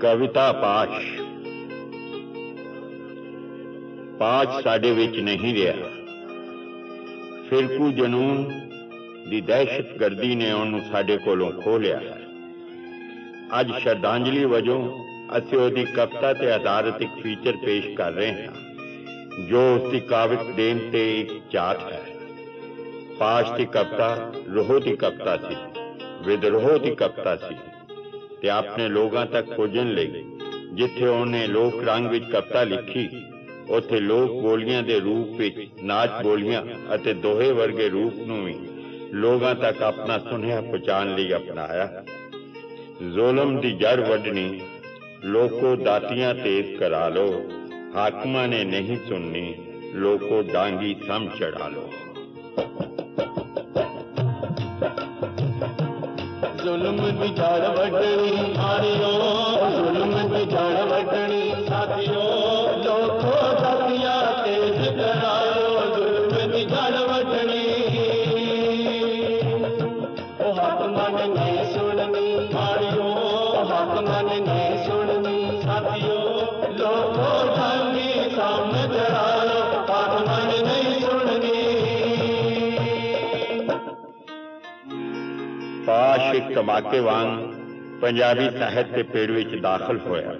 ਕਵਿਤਾ ਪਾਸ਼ ਪਾਸ਼ ਸਾਡੇ ਵਿੱਚ ਨਹੀਂ ਰਿਹਾ। ਫਿਰਕੂ ਜਨੂਨ ਦੀ ਦਹਿਸ਼ਤਗਰਦੀ ਨੇ ਉਹਨੂੰ ਸਾਡੇ ਕੋਲੋਂ ਖੋਹ ਲਿਆ। ਹੈ ਅੱਜ ਸ਼ਰਧਾਂਜਲੀ ਵਜੋਂ ਅਸੀਂ ਉਹਦੀ ਕਵਿਤਾ ਤੇ ਆਧਾਰਿਤ ਇੱਕ ਫੀਚਰ ਪੇਸ਼ ਕਰ ਰਹੇ ਹਾਂ, ਜੋ ਉਸ ਦੀ ਕਾਵਿਕ ਦੇਣ ਤੇ ਇੱਕ ਝਾਤ ਹੈ। ਪਾਸ਼ ਦੀ ਕਵਿਤਾ ਰੋਹ ਦੀ ਕਵਿਤਾ ਸੀ ਵਿਦਰੋਹ ਦੀ ਕਵਿਤਾ ਸੀ। ਤੇ ਆਪਣੇ ਲੋਕਾਂ ਤੱਕ ਪਹੁੰਚਣ ਲਈ, ਜਿੱਥੇ ਉਹਨੇ ਲੋਕ ਰੰਗ ਵਿੱਚ ਕਵਿਤਾ ਲਿਖੀ, ਉੱਥੇ ਲੋਕ ਬੋਲੀਆਂ ਦੇ ਰੂਪ ਵਿੱਚ ਨਾਚ ਬੋਲੀਆਂ ਅਤੇ ਦੋਹੇ ਵਰਗੇ ਰੂਪ ਨੂੰ ਵੀ ਲੋਕਾਂ ਤੱਕ ਆਪਣਾ ਸੁਨੇਹਾ ਪਹੁੰਚਾਉਣ ਲਈ ਅਪਣਾਇਆ। ਜ਼ੁਲਮ ਦੀ ਜੜ ਵੱਢਣੀ, ਲੋਕੋ ਦਾਤੀਆਂ ਤੇਜ਼ ਕਰਾ ਲੋ ਹਾਕਮਾਂ ਨੇ ਨਹੀਂ ਸੁਣਨੀ, ਲੋਕੋ ਡਾਂਗੀ ਸਮ ਚੜਾ ਲੋ ਜ਼ੁਲਮ ਦੀ ਜੜ ਪਾਸ਼ ਵਾਂਗ ਪੰਜਾਬੀ ਸਾਹਿਤ ਦੇ ਪੇੜ ਵਿੱਚ ਦਾਖਲ ਹੋਇਆ।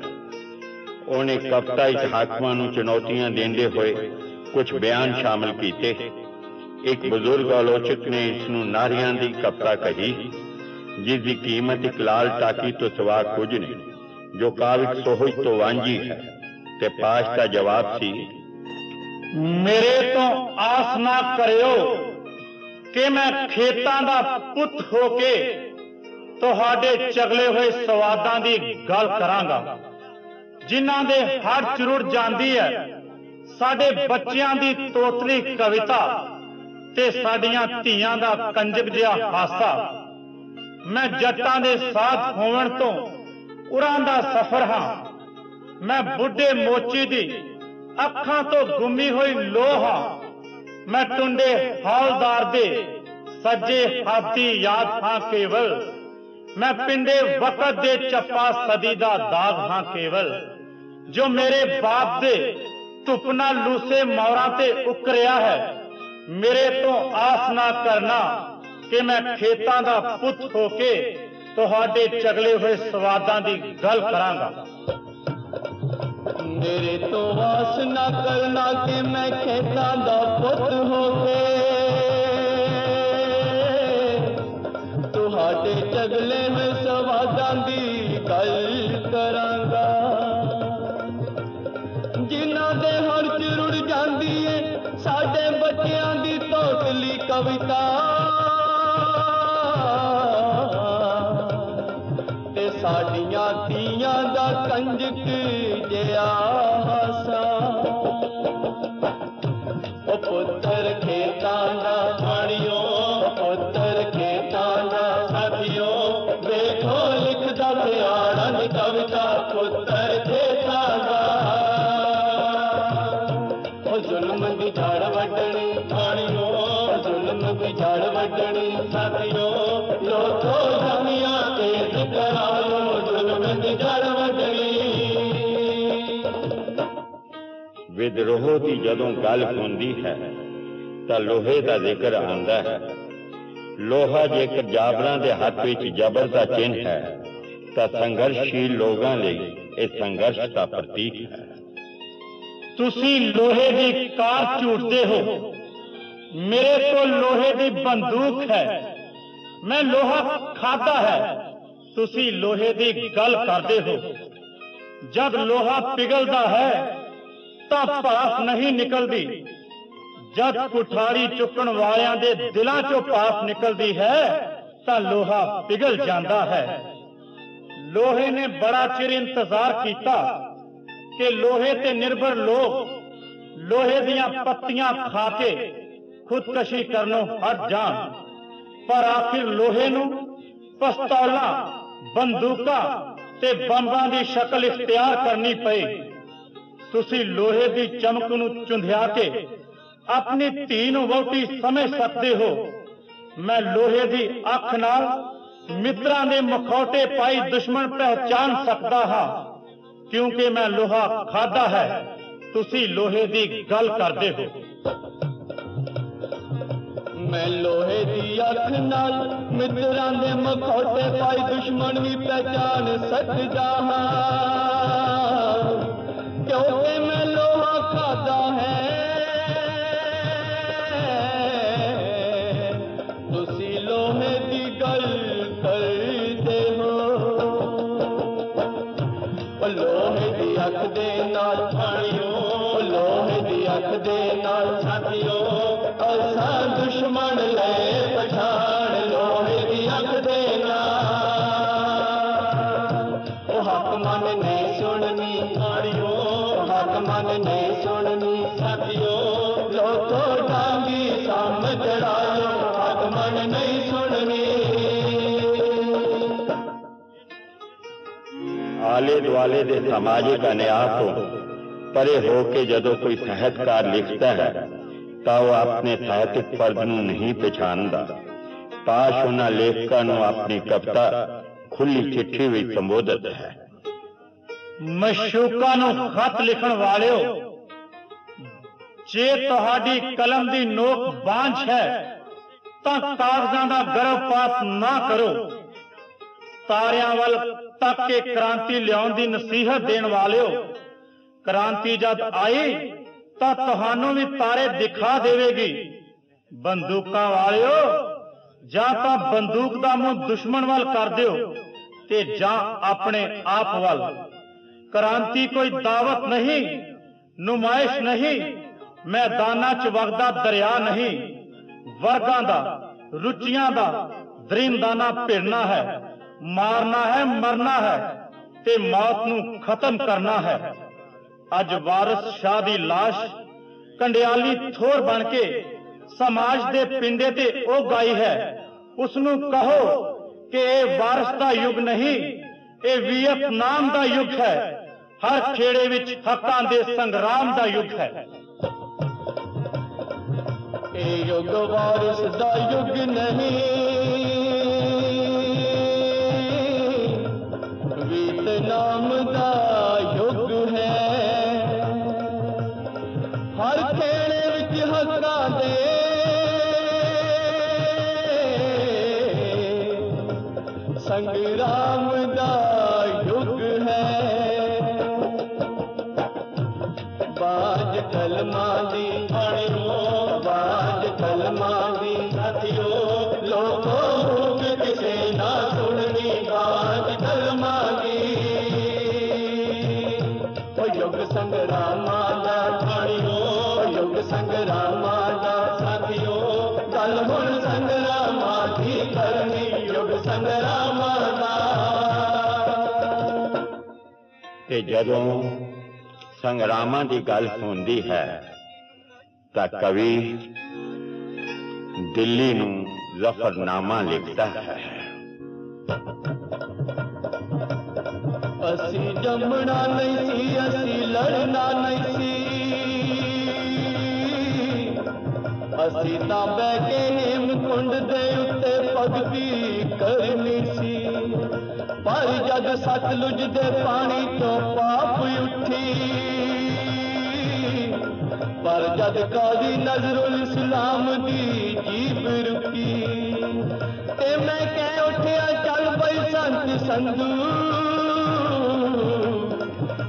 ਉਹਨੇ ਕਵਿਤਾ ਵਿੱਚ ਹਾਕਮਾਂ ਨੂੰ ਚੁਣੌਤੀਆਂ ਦਿੰਦੇ ਹੋਏ ਕੁਝ ਬਿਆਨ ਸ਼ਾਮਲ ਕੀਤੇ। ਇੱਕ ਬਜ਼ੁਰਗ ਆਲੋਚਕ ਨੇ ਇਸ ਨੂੰ ਨਾਰੀਆਂ ਦੀ ਕਵਿਤਾ ਕਹੀ, ਜਿਸ ਦੀ ਕੀਮਤ ਇੱਕ ਲਾਲ ਟਾਕੀ ਤੋਂ ਸਵਾ ਕੁਝ ਨਹੀਂ, ਜੋ ਕਾਵਿਕ ਸੋਹਜ ਤੋਂ ਵਾਂਝੀ ਹੈ ਤੇ ਪਾਸ਼ ਦਾ ਜਵਾਬ ਸੀ, ਮੇਰੇ ਤੋਂ ਆਸ ਨਾ ਕਰਿਓ ਕਿ ਮੈਂ ਖੇਤਾਂ ਦਾ ਪੁੱਤ ਹੋ ਕੇ ਤੁਹਾਡੇ ਚਗਲੇ ਹੋਏ ਸਵਾਦਾਂ ਦੀ ਗੱਲ ਕਰਾਂਗਾ। ਜਿਨ੍ਹਾਂ ਦੇ ਹਰ ਚੁਰੜ ਜਾਂਦੀ ਹੈ। ਸਾਡੇ ਬੱਚਿਆਂ ਦੀ ਤੋਤਲੀ ਕਵਿਤਾ ਤੇ ਸਾਡੀਆਂ ਧੀਆਂ ਦਾ ਕੰਜਕ ਜਿਹਾ ਹਾਸਾ। ਮੈਂ ਜੱਟਾਂ ਦੇ ਸਾਥ ਹੋਵਣ ਤੋਂ ਉਰਾਂ ਦਾ ਸਫ਼ਰ ਹਾਂ। ਮੈਂ ਬੁੱਢੇ ਮੋਚੀ ਦੀ ਅੱਖਾਂ ਤੋਂ ਗੁੰਮੀ ਹੋਈ ਲੋਹਾ ਮੈਂ ਟੁੰਡੇ ਹੌਲਦਾਰ ਦੇ ਸੱਜੇ ਹਾਥੀ ਯਾਦ ਹਾਂ ਕੇਵਲ। ਮੈਂ ਪਿੰਡੇ ਵਕਤ ਦੇ ਚੱਪਾ ਸਦੀ ਦਾ ਦਾਗ ਹਾਂ ਕੇਵਲ, ਜੋ ਮੇਰੇ ਬਾਪ ਦੇ ਧੁੱਪ ਲੂਸੇ ਮੌਰਾਂ ਤੇ ਉਕਰਿਆ ਹੈ। ਮੇਰੇ ਤੋਂ ਆਸ ਨਾ ਕਰਨਾ ਕਿ ਮੈਂ ਖੇਤਾਂ ਦਾ ਪੁੱਤ ਹੋ ਕੇ ਤੁਹਾਡੇ ਚਗਲੇ ਹੋਏ ਸਵਾਦਾਂ ਦੀ ਗੱਲ ਕਰਾਂਗਾ। ਮੇਰੇ ਤੋਂ ਆਸ ਨਾ ਕਰਨਾ ਕਿ ਮੈਂ ਖੇਤਾਂ ਦਾ ਪੁੱਤ ਹੋ ਕੇ ਅਗਲੇ ਚਗਲੇ ਸਵਾਦਾਂ ਦੀ ਗੱਲ ਕਰਾਂਗਾ। ਜਿਨ੍ਹਾਂ ਦੇ ਹਰ ਚ ਰੁੜ ਜਾਂਦੀ ਏ, ਸਾਡੇ ਬੱਚਿਆਂ ਦੀ ਤੋਤਲੀ ਕਵਿਤਾ। ਤੇ ਸਾਡੀਆਂ ਧੀਆਂ ਦਾ ਕੰਜਕ ਜਿਆ ਵਿਦਰੋਹ ਦੀ ਜਦੋਂ ਗੱਲ ਹੁੰਦੀ ਹੈ, ਤਾਂ ਲੋਹੇ ਦਾ ਜ਼ਿਕਰ ਆਉਂਦਾ ਹੈ। ਲੋਹਾ ਜੇਕਰ ਜਾਬਰਾਂ ਦੇ ਹੱਥ ਵਿੱਚ ਜ਼ਬਰ ਦਾ ਚਿੰਨ੍ਹ ਹੈ, ਤਾਂ ਸੰਘਰਸ਼ੀਲ ਲੋਕਾਂ ਲਈ ਇਹ ਸੰਘਰਸ਼ ਦਾ ਪ੍ਰਤੀਕ ਹੈ। ਤੁਸੀਂ ਲੋਹੇ ਦੀ ਕਾਰ ਝੂਟਦੇ ਹੋ। ਮੇਰੇ ਕੋਲ ਲੋਹੇ ਦੀ ਬੰਦੂਕ ਹੈ। ਮੈਂ ਲੋਹਾ ਖਾਦਾ ਹੈ। ਤੁਸੀਂ ਲੋਹੇ ਦੀ ਗੱਲ ਕਰਦੇ ਹੋ। ਜਦ ਲੋਹਾ ਪਿਘਲਦਾ ਹੈ ਤਾਂ ਭਾਫ ਨਹੀਂ ਨਿਕਲਦੀ। ਜਦ ਕੁਠਾਰੀ ਚੁੱਕਣ ਵਾਲਿਆਂ ਦੇ ਦਿਲਾਂ 'ਚੋਂ ਭਾਫ ਨਿਕਲਦੀ ਹੈ, ਤਾਂ ਲੋਹਾ ਪਿਘਲ ਜਾਂਦਾ ਹੈ। ਲੋਹੇ ਨੇ ਬੜਾ ਚਿਰ ਇੰਤਜ਼ਾਰ ਕੀਤਾ ਕਿ ਲੋਹੇ ਤੇ ਨਿਰਭਰ ਲੋਕ ਲੋਹੇ ਦੀਆਂ ਪੱਤੀਆਂ ਖਾ ਕੇ ਖੁਦਕਸ਼ੀ ਕਰਨੋਂ ਹਟ ਜਾਣ। ਪਰ ਆਖਿਰ ਲੋਹੇ ਨੂੰ ਪਿਸਤੌਲਾਂ, ਬੰਦੂਕਾਂ ਤੇ ਬੰਬਾਂ ਦੀ ਸ਼ਕਲ ਇਖਤਿਆਰ ਕਰਨੀ ਪਈ। ਤੁਸੀਂ ਲੋਹੇ ਦੀ ਚਮਕ ਨੂੰ ਚੁੰਧਿਆ ਕੇ ਆਪਣੀ ਧੀ ਨੂੰ ਵਹੁਟੀ ਸਮਝ ਸਕਦੇ ਹੋ ਮੈਂ ਲੋਹੇ ਦੀ ਅੱਖ ਨਾਲ ਮਿੱਤਰਾਂ ਦੇ ਮਖੌਟੇ ਪਾਈ ਦੁਸ਼ਮਣ ਪਹਿਚਾਨ ਸਕਦਾ ਹਾਂ ਕਿਉਂਕਿ ਮੈਂ ਲੋਹਾ ਖਾਦਾ ਹੈ ਤੁਸੀਂ ਲੋਹੇ ਦੀ ਗੱਲ ਕਰਦੇ ਹੋ ਮੈਂ ਲੋਹੇ ਦੀ ਅੱਖ ਨਾਲ ਮਿੱਤਰਾਂ ਦੇ ਮਖੌਟੇ ਪਾਈ ਦੁਸ਼ਮਣ ਵੀ ਪਹਿਚਾਨ ਸਕਦਾ ਹਾਂ ਆਲੇ ਦੇ ਸਮਾਜਿਕ ਅਨਿਆਂ ਤੋਂ ਪਰੇ ਹੋ ਕੇ ਜਦੋਂ ਕੋਈ ਸਾਹਿਤਕਾਰ ਲਿਖਦਾ ਹੈ, ਤਾਂ ਉਹ ਆਪਣੇ ਸਾਹਿਤਕ ਫਰਜ਼ ਨੂੰ ਨਹੀਂ ਪਛਾਣਦਾ। ਪਾਸ਼ ਉਹਨਾਂ ਲੇਖਕਾਂ ਨੂੰ ਆਪਣੀ ਕਵਿਤਾ ਖੁੱਲੀ ਚਿੱਠੀ ਵਿੱਚ ਸੰਬੋਧਿਤ ਹੈ। ਮਸ਼ੂਕਾਂ ਨੂੰ ਖਤ ਲਿਖਣ ਵਾਲਿਓ, ਜੇ ਤੁਹਾਡੀ ਕਲਮ ਦੀ ਨੋਕ ਬਾਂਝ ਹੈ, ਤਾਂ ਕਾਗਜ਼ਾਂ ਦਾ ਗਰਭਪਾਤ ਨਾ ਕਰੋ। ਤਾਰਿਆਂ ਵੱਲ ਤੱਕ ਕੇ ਕ੍ਰਾਂਤੀ ਲਿਆਉਣ ਦੀ ਨਸੀਹਤ ਦੇਣ ਵਾਲਿਓ, ਕ੍ਰਾਂਤੀ ਜਦ ਆਈ ਤਾਂ ਤੁਹਾਨੂੰ ਵੀ ਤਾਰੇ ਦਿਖਾ ਦੇਵੇਗੀ। ਬੰਦੂਕਾਂ ਵਾਲਿਓ, ਜਾਂ ਤਾਂ ਬੰਦੂਕ ਦਾ ਮੂੰਹ ਦੁਸ਼ਮਣ ਵੱਲ ਕਰ ਦਿਓ ਤੇ ਜਾਂ ਆਪਣੇ ਆਪ ਵੱਲ। ਕ੍ਰਾਂਤੀ ਕੋਈ ਦਾਵਤ ਨਹੀਂ, ਨੁਮਾਇਸ਼ ਨਹੀਂ, ਮੈਦਾਨਾਂ 'ਚ ਵਗਦਾ ਦਰਿਆ ਨਹੀਂ। ਵਰਗਾਂ ਦਾ, ਰੁਚੀਆਂ ਦਾ, ਦਰਿੰਦਾਨਾ ਭਿੜਨਾ ਹੈ। ਮਾਰਨਾ ਹੈ, ਮਰਨਾ ਹੈ ਤੇ ਮੌਤ ਨੂੰ ਖਤਮ ਕਰਨਾ ਹੈ। ਅੱਜ ਵਾਰਿਸ ਸ਼ਾਹ ਦੀ লাশ ਕੰਡਿਆਲੀ ਥੋਰ ਬਣ ਕੇ ਸਮਾਜ ਦੇ ਪਿੰਡੇ ਤੇ ਉਹ ਗਾਈ ਹੈ। ਉਸ ਨੂੰ ਕਹੋ ਕਿ ਇਹ ਵਾਰਿਸ ਦਾ ਯੁੱਗ ਨਹੀਂ, ਇਹ ਵੀਅਤਨਾਮ ਦਾ ਯੁੱਗ ਹੈ। ਹਰ ਖੇੜੇ ਵਿੱਚ ਹੱਕਾਂ ਦੇ ਸੰਗਰਾਮ ਦਾ ਯੁੱਗ ਹੈ। ਇਹ ਯੁੱਗ ਵਾਰਿਸ ਦਾ ਯੁੱਗ ਨਹੀਂ। ਤੇ ਜਦੋਂ ਸੰਗਰਾਮਾਂ ਦੀ ਗੱਲ ਹੁੰਦੀ ਹੈ ਤਾਂ ਕਵੀ ਦਿੱਲੀ ਨੂੰ ਜ਼ਫਰਨਾਮਾ ਲਿਖਦਾ ਹੈ ਅਸੀਂ ਜੰਮਣਾ ਨਹੀਂ ਸੀ ਅਸੀਂ ਲੜਨਾ ਨਹੀਂ ਸੀ ਅਸੀਂ ਤਾਂ ਬਹਿ ਕੇ ਹੇਮਕੁੰਡ ਦੇ ਉੱਤੇ ਭਗਤੀ ਕਰਨੀ ਸੀ ਪਰ ਜਦ ਸਤਲੁਜ ਦੇ ਪਾਣੀ ਤੋਂ ਪਾਪ ਉੱਠੀ। ਪਰ ਜਦ ਕਾਦੀ ਨਜ਼ਰੁਲ ਇਸਲਾਮ ਦੀ ਜੀਬ ਰੁਕੀ। ਤੇ ਮੈਂ ਕਹਿ ਉੱਠਿਆ, ਚੱਲ ਪਈ ਸੰਤ ਸੰਧੂ।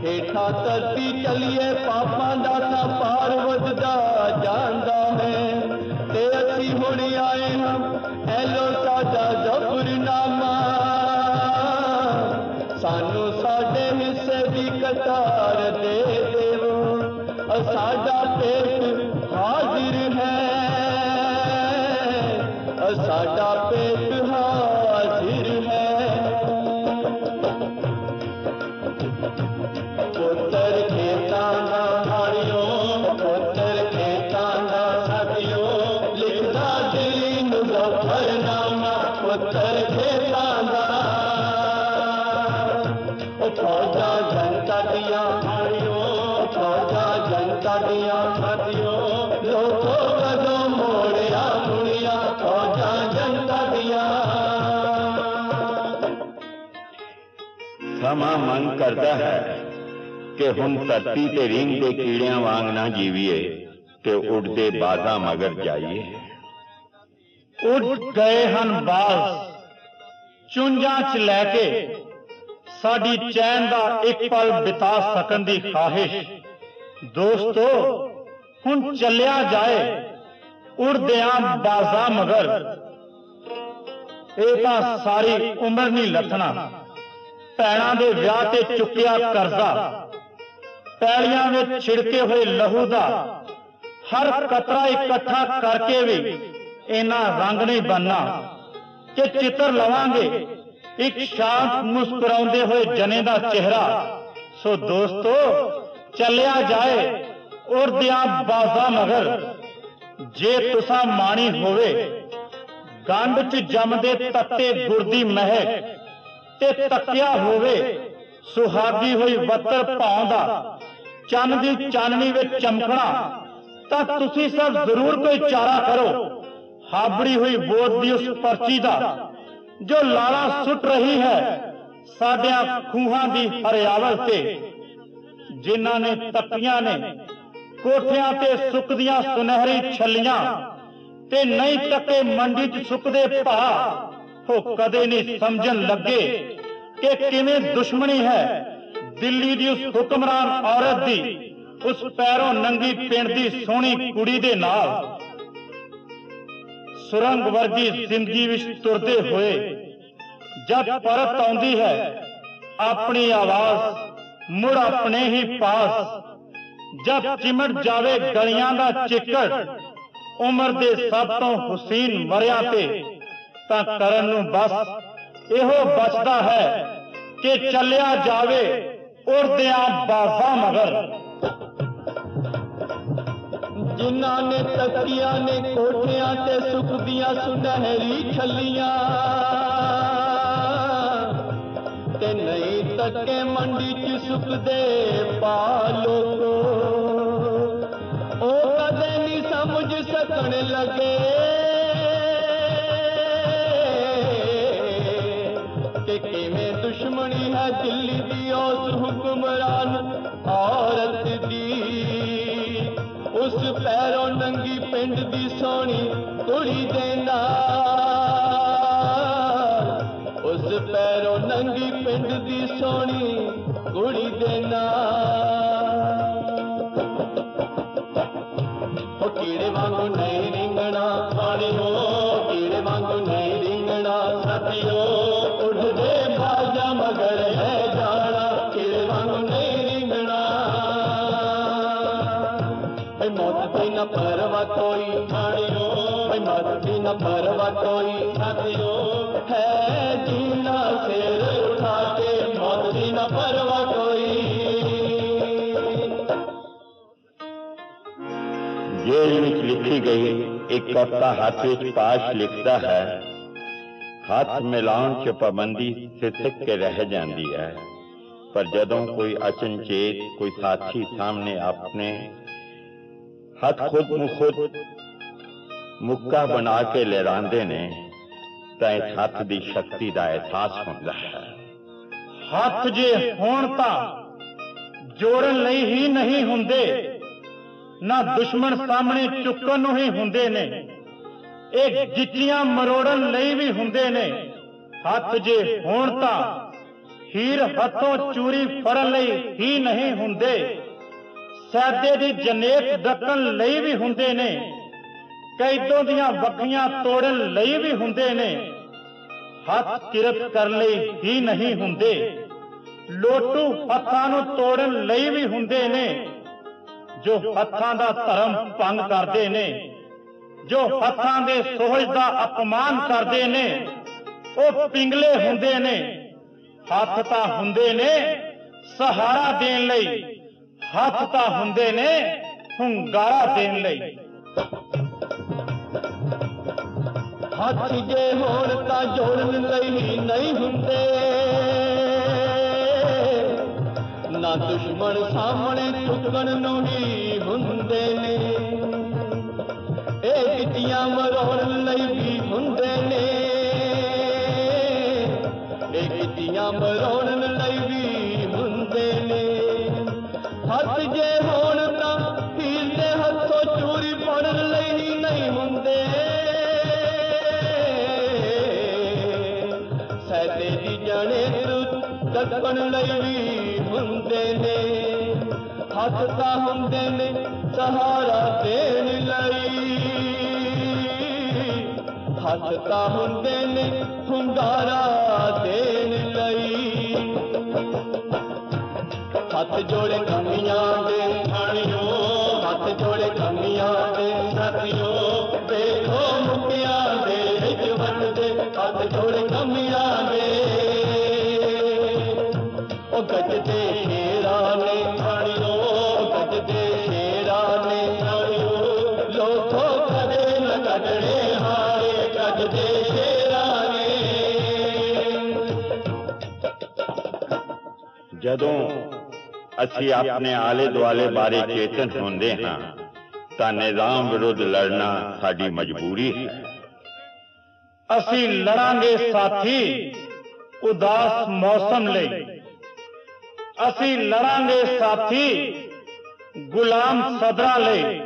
ਹੇਠਾਂ ਧਰਤੀ ਚਲੀਏ, ਪਾਪਾਂ ਦਾ ਤਾਂ ਪਾਰ ਵੱਧਦਾ ਜਾਂਦਾ ਹੈ। ਤੇ ਅਸੀਂ ਹੁਣ ਆਏ ਹਾਂ ਮੰਗ ਹੈ ਕਿ ਹੁਣ ਧਰਤੀ ਤੇ ਰਿੰਗ ਦੇ ਕੀੜਿਆਂ ਵਾਂਗ ਨਾ ਜੀਵੀਏ ਤੇ ਉੱਡਦੇ ਬਾਜ਼ਾਂ ਮਗਰ ਜਾਈਏ। ਉੱਡ ਗਏ ਹਨ ਬਾਜ਼, ਚੁੰਝਾਂ 'ਚ ਲੈ ਕੇ ਸਾਡੀ ਚੈਨ ਦਾ ਇੱਕ ਪਲ ਬਿਤਾ ਸਕਣ ਦੀ ਖਾਹਿਸ਼। ਦੋਸਤੋ, ਹੁਣ ਚੱਲਿਆ ਜਾਏ ਉੜਦਿਆਂ ਬਾਜ਼ਾਂ ਮਗਰ। ਇਹ ਤਾਂ ਸਾਰੀ ਉਮਰ ਨਹੀਂ ਲੱਥਣਾ। ਭੈਣਾਂ ਦੇ ਵਿਆਹ ਤੇ ਚੁੱਕਿਆ ਕਰਜ਼ਾ, ਪੈਲੀਆਂ ਵਿੱਚ ਛਿੜਕੇ ਹੋਏ ਲਹੂ ਦਾ, ਹਰ ਕਤਰਾ ਇਕੱਠਾ ਕਰਕੇ ਵੀ ਇਹਨਾਂ ਰੰਗ ਨਹੀਂ ਬੰਨਾ ਕਿ ਚਿੱਤਰ ਲਵਾਂਗੇ, ਇੱਕ ਸ਼ਾਂਤ ਮੁਸਕਰਾਉਂਦੇ ਹੋਏ ਜਨੇ ਦਾ ਚਿਹਰਾ। ਸੋ ਦੋਸਤੋ, ਚੱਲਿਆ ਜਾਏ ਉਰਦਿਆਂ ਬਾਜ਼ਾਂ ਮਗਰ ਜੇ ਤੁਸਾਂ ਮਾਣੀ ਹੋਵੇ, ਗੰਢ 'ਚ ਜੰਮਦੇ ਤੱਤੇ ਗੁਰਦੀ ਮਹਿਕ। ਤੇ ਤੱਕਿਆ ਹੋਵੇ, ਸੁਹਾਗੀ ਹੋਈ ਵੱਤਰ ਪਾਉਂਦਾ ਚੰਨ ਦੀ ਚਾਨਣੀ ਵਿੱਚ ਚਮਕਣਾ, ਤਾਂ ਤੁਸੀਂ ਸਭ ਜ਼ਰੂਰ ਕੋਈ ਚਾਰਾ ਕਰੋ। ਹਾਬੜੀ ਹੋਈ ਵੋਟ ਦੀ ਉਸ ਪਰਚੀ ਦਾ, ਜੋ ਲਾਲਾ ਸੁੱਟ ਰਹੀ ਹੈ ਸਾਡਿਆਂ ਖੂਹਾਂ ਦੀ ਹਰਿਆਵਲ ਤੇ, ਜਿਨ੍ਹਾਂ ਨੇ ਤਪੀਆਂ ਨੇ ਕੋਠਿਆਂ ਤੇ ਸੁੱਕਦੀਆਂ ਸੁਨਹਿਰੀ ਛੱਲੀਆਂ ਤੇ ਨਹੀਂ ਤੱਕੇ ਮੰਡੀ 'ਚ ਸੁੱਕਦੇ ਭਾ ਉਹ ਕਦੇ ਨਹੀਂ ਸਮਝਣ ਲੱਗੇ ਕਿ ਕਿਵੇਂ ਦੁਸ਼ਮਣੀ ਹੈ। ਦਿੱਲੀ ਦੀ ਉਸ ਹੁਕਮਰਾਨ ਔਰਤ ਦੀ, ਉਸ ਪੈਰੋਂ ਨੰਗੀ ਪਿੰਡ ਦੀ ਸੋਹਣੀ ਕੁੜੀ ਦੇ ਨਾਲ। ਸੁਰੰਗ ਵਰਗੀ ਜ਼ਿੰਦਗੀ ਵਿੱਚ ਤੁਰਦੇ ਹੋਏ ਜਦ ਪਰਤ ਆਉਂਦੀ ਹੈ, ਆਪਣੀ ਆਵਾਜ਼ ਮੁੜ ਆਪਣੇ ਹੀ ਪਾਸ। ਜਦ ਚਿਮਟ ਜਾਵੇ ਗਲੀਆਂ ਦਾ ਚਿੱਕੜ, ਉਮਰ ਦੇ ਸਭ ਤੋਂ ਹੁਸੈਨ ਮਰਿਆ ਤੇ ਤਾਂ ਕਰਨ ਨੂੰ ਬਸ ਇਹੋ ਬਚਦਾ ਹੈ ਕਿ ਚੱਲਿਆ ਜਾਵੇ ਉਰਦਿਆਂ ਬਾਜ਼ਾਂ ਮਗਰ। ਜਿਨ੍ਹਾਂ ਨੇ ਤਕੀਆਂ ਨੇ ਕੋਠਿਆਂ ਤੇ ਸੁੱਕਦੀਆਂ ਸੁਨਹਿਰੀ ਛੱਲੀਆਂ ਤੇ ਨਹੀਂ ਤੱਕੇ ਮੰਡੀ 'ਚ ਸੁੱਕਦੇ ਪਾ ਲੋਕੋ। ਉਹ ਕਦੇ ਨਹੀਂ ਸਮਝ ਸਕਣ ਲੱਗੇ ਪਿੰਡ ਦੀ ਸੋਹਣੀ ਕੁੜੀ ਦੇ ਵਿੱਚ ਲਿਖੀ ਗਈ। ਇੱਕ ਕਵਿਤਾ ਹੱਥ ਲਿਖਦਾ ਹੈ, ਹੱਥ ਮਿਲਾਉਣ 'ਚ ਪਾਬੰਦੀ ਸਿਸਕ ਕੇ ਰਹਿ ਜਾਂਦੀ ਹੈ। ਪਰ ਜਦੋਂ ਕੋਈ ਅਚਨਚੇਤ, ਕੋਈ ਸਾਥੀ ਸਾਹਮਣੇ ਆਪਣੇ ਹੱਥ ਖੁਦ ਨੂੰ ਖੁਦ ਮੁੱਕਾ ਬਣਾ ਕੇ ਲਹਿਰਾਉਂਦੇ ਨੇ, ਤਾਂ ਇਸ ਹੱਥ ਦੀ ਸ਼ਕਤੀ ਦਾ ਅਹਿਸਾਸ ਹੁੰਦਾ ਹੈ। ਹੱਥ ਜੇ ਹੋਣ ਤਾਂ ਜੋੜਨ ਲਈ ਹੀ ਨਹੀਂ ਹੁੰਦੇ। ਨਾ ਦੁਸ਼ਮਣ ਸਾਹਮਣੇ ਚੁੱਕਣ ਨੂੰ ਹੀ ਹੁੰਦੇ ਨੇ। ਇਹ ਜਿੱਚੀਆਂ ਮਰੋੜਨ ਲਈ ਵੀ ਹੁੰਦੇ ਨੇ। ਹੱਥ ਜੇ ਹੋਣ ਤਾਂ ਹੀਰ ਹੱਥੋਂ ਚੂਰੀ ਫੜਨ ਲਈ ਹੀ ਨਹੀਂ ਹੁੰਦੇ। ਸੈਦੇ ਦੀ ਜਨੇਤ ਡੱਕਣ ਲਈ ਵੀ ਹੁੰਦੇ ਨੇ। ਕੈਦੋਂ ਦੀਆਂ ਵੱਖੀਆਂ ਤੋੜਨ ਲਈ ਵੀ ਹੁੰਦੇ ਨੇ। ਹੱਥ ਕਿਰਤ ਕਰਨ ਲਈ ਹੀ ਨਹੀਂ ਹੁੰਦੇ। ਲੋਟੂ ਹੱਥਾਂ ਨੂੰ ਤੋੜਨ ਲਈ ਵੀ ਹੁੰਦੇ ਨੇ। ਜੋ ਹੱਥਾਂ ਦਾ ਧਰਮ ਭੰਗ ਕਰਦੇ ਨੇ, ਜੋ ਹੱਥਾਂ ਦੇ ਸੋਹਜ ਦਾ ਅਪਮਾਨ ਕਰਦੇ ਨੇ, ਉਹ ਪਿੰਗਲੇ ਹੁੰਦੇ ਨੇ, ਹੱਥ ਤਾਂ ਹੁੰਦੇ ਨੇ, ਸਹਾਰਾ ਦੇਣ ਲਈ, ਹੱਥ ਤਾਂ ਹੁੰਦੇ ਨੇ, ਹੁੰਗਾਰਾ ਦੇਣ ਲਈ। ਹੱਥ ਜੇ ਹੋਣ ਤਾਂ ਜੋੜਨ ਲਈ ਨਹੀਂ ਹੁੰਦੇ। ਦੁਸ਼ਮਣ ਸਾਹਮਣੇ ਝੁਕਣ ਨੂੰ ਹੀ ਹੁੰਦੇ ਨੇ। ਇਹ ਗਿੱਟੀਆਂ ਮਰੋਣ ਲਈ ਵੀ ਹੁੰਦੇ ਨੇ। ਇਹ ਗਿੱਟੀਆਂ ਮਰੋਣ ਲਈ ਵੀ ਹੁੰਦੇ ਨੇ। ਹੱਥ ਜੇ ਹੋਣ ਤਾਂ ਹੀਰ ਦੇ ਹੱਥੋਂ ਚੂਰੀ ਪੜਨ ਲਈ ਹੀ ਨਹੀਂ ਹੁੰਦੇ। ਸਹਿਦੇ ਦੀ ਜਾਣੇ ਤੂੰ ਦੱਸਣ ਲਈ ਹੱਥ ਤਾਂ ਹੁੰਦੇ ਨੇ, ਸਹਾਰਾ ਦੇਣ ਲਈ। ਹੱਥ ਤਾਂ ਹੁੰਦੇ ਨੇ, ਹੁੰਗਾਰਾ ਦੇਣ ਲਈ। ਹੱਥ ਜੋੜੇ ਅਸੀਂ ਆਪਣੇ ਆਲੇ ਦੁਆਲੇ ਬਾਰੇ ਚੇਤਨ ਹੁੰਦੇ ਹਾਂ ਤਾਂ ਨਿਜ਼ਾਮ ਵਿਰੁੱਧ ਲੜਨਾ ਸਾਡੀ ਮਜਬੂਰੀ ਹੈ ਅਸੀਂ ਲੜਾਂਗੇ ਸਾਥੀ ਉਦਾਸ ਮੌਸਮ ਲਈ ਅਸੀਂ ਲੜਾਂਗੇ ਸਾਥੀ ਗੁਲਾਮ ਸਦਰਾਂ ਲਈ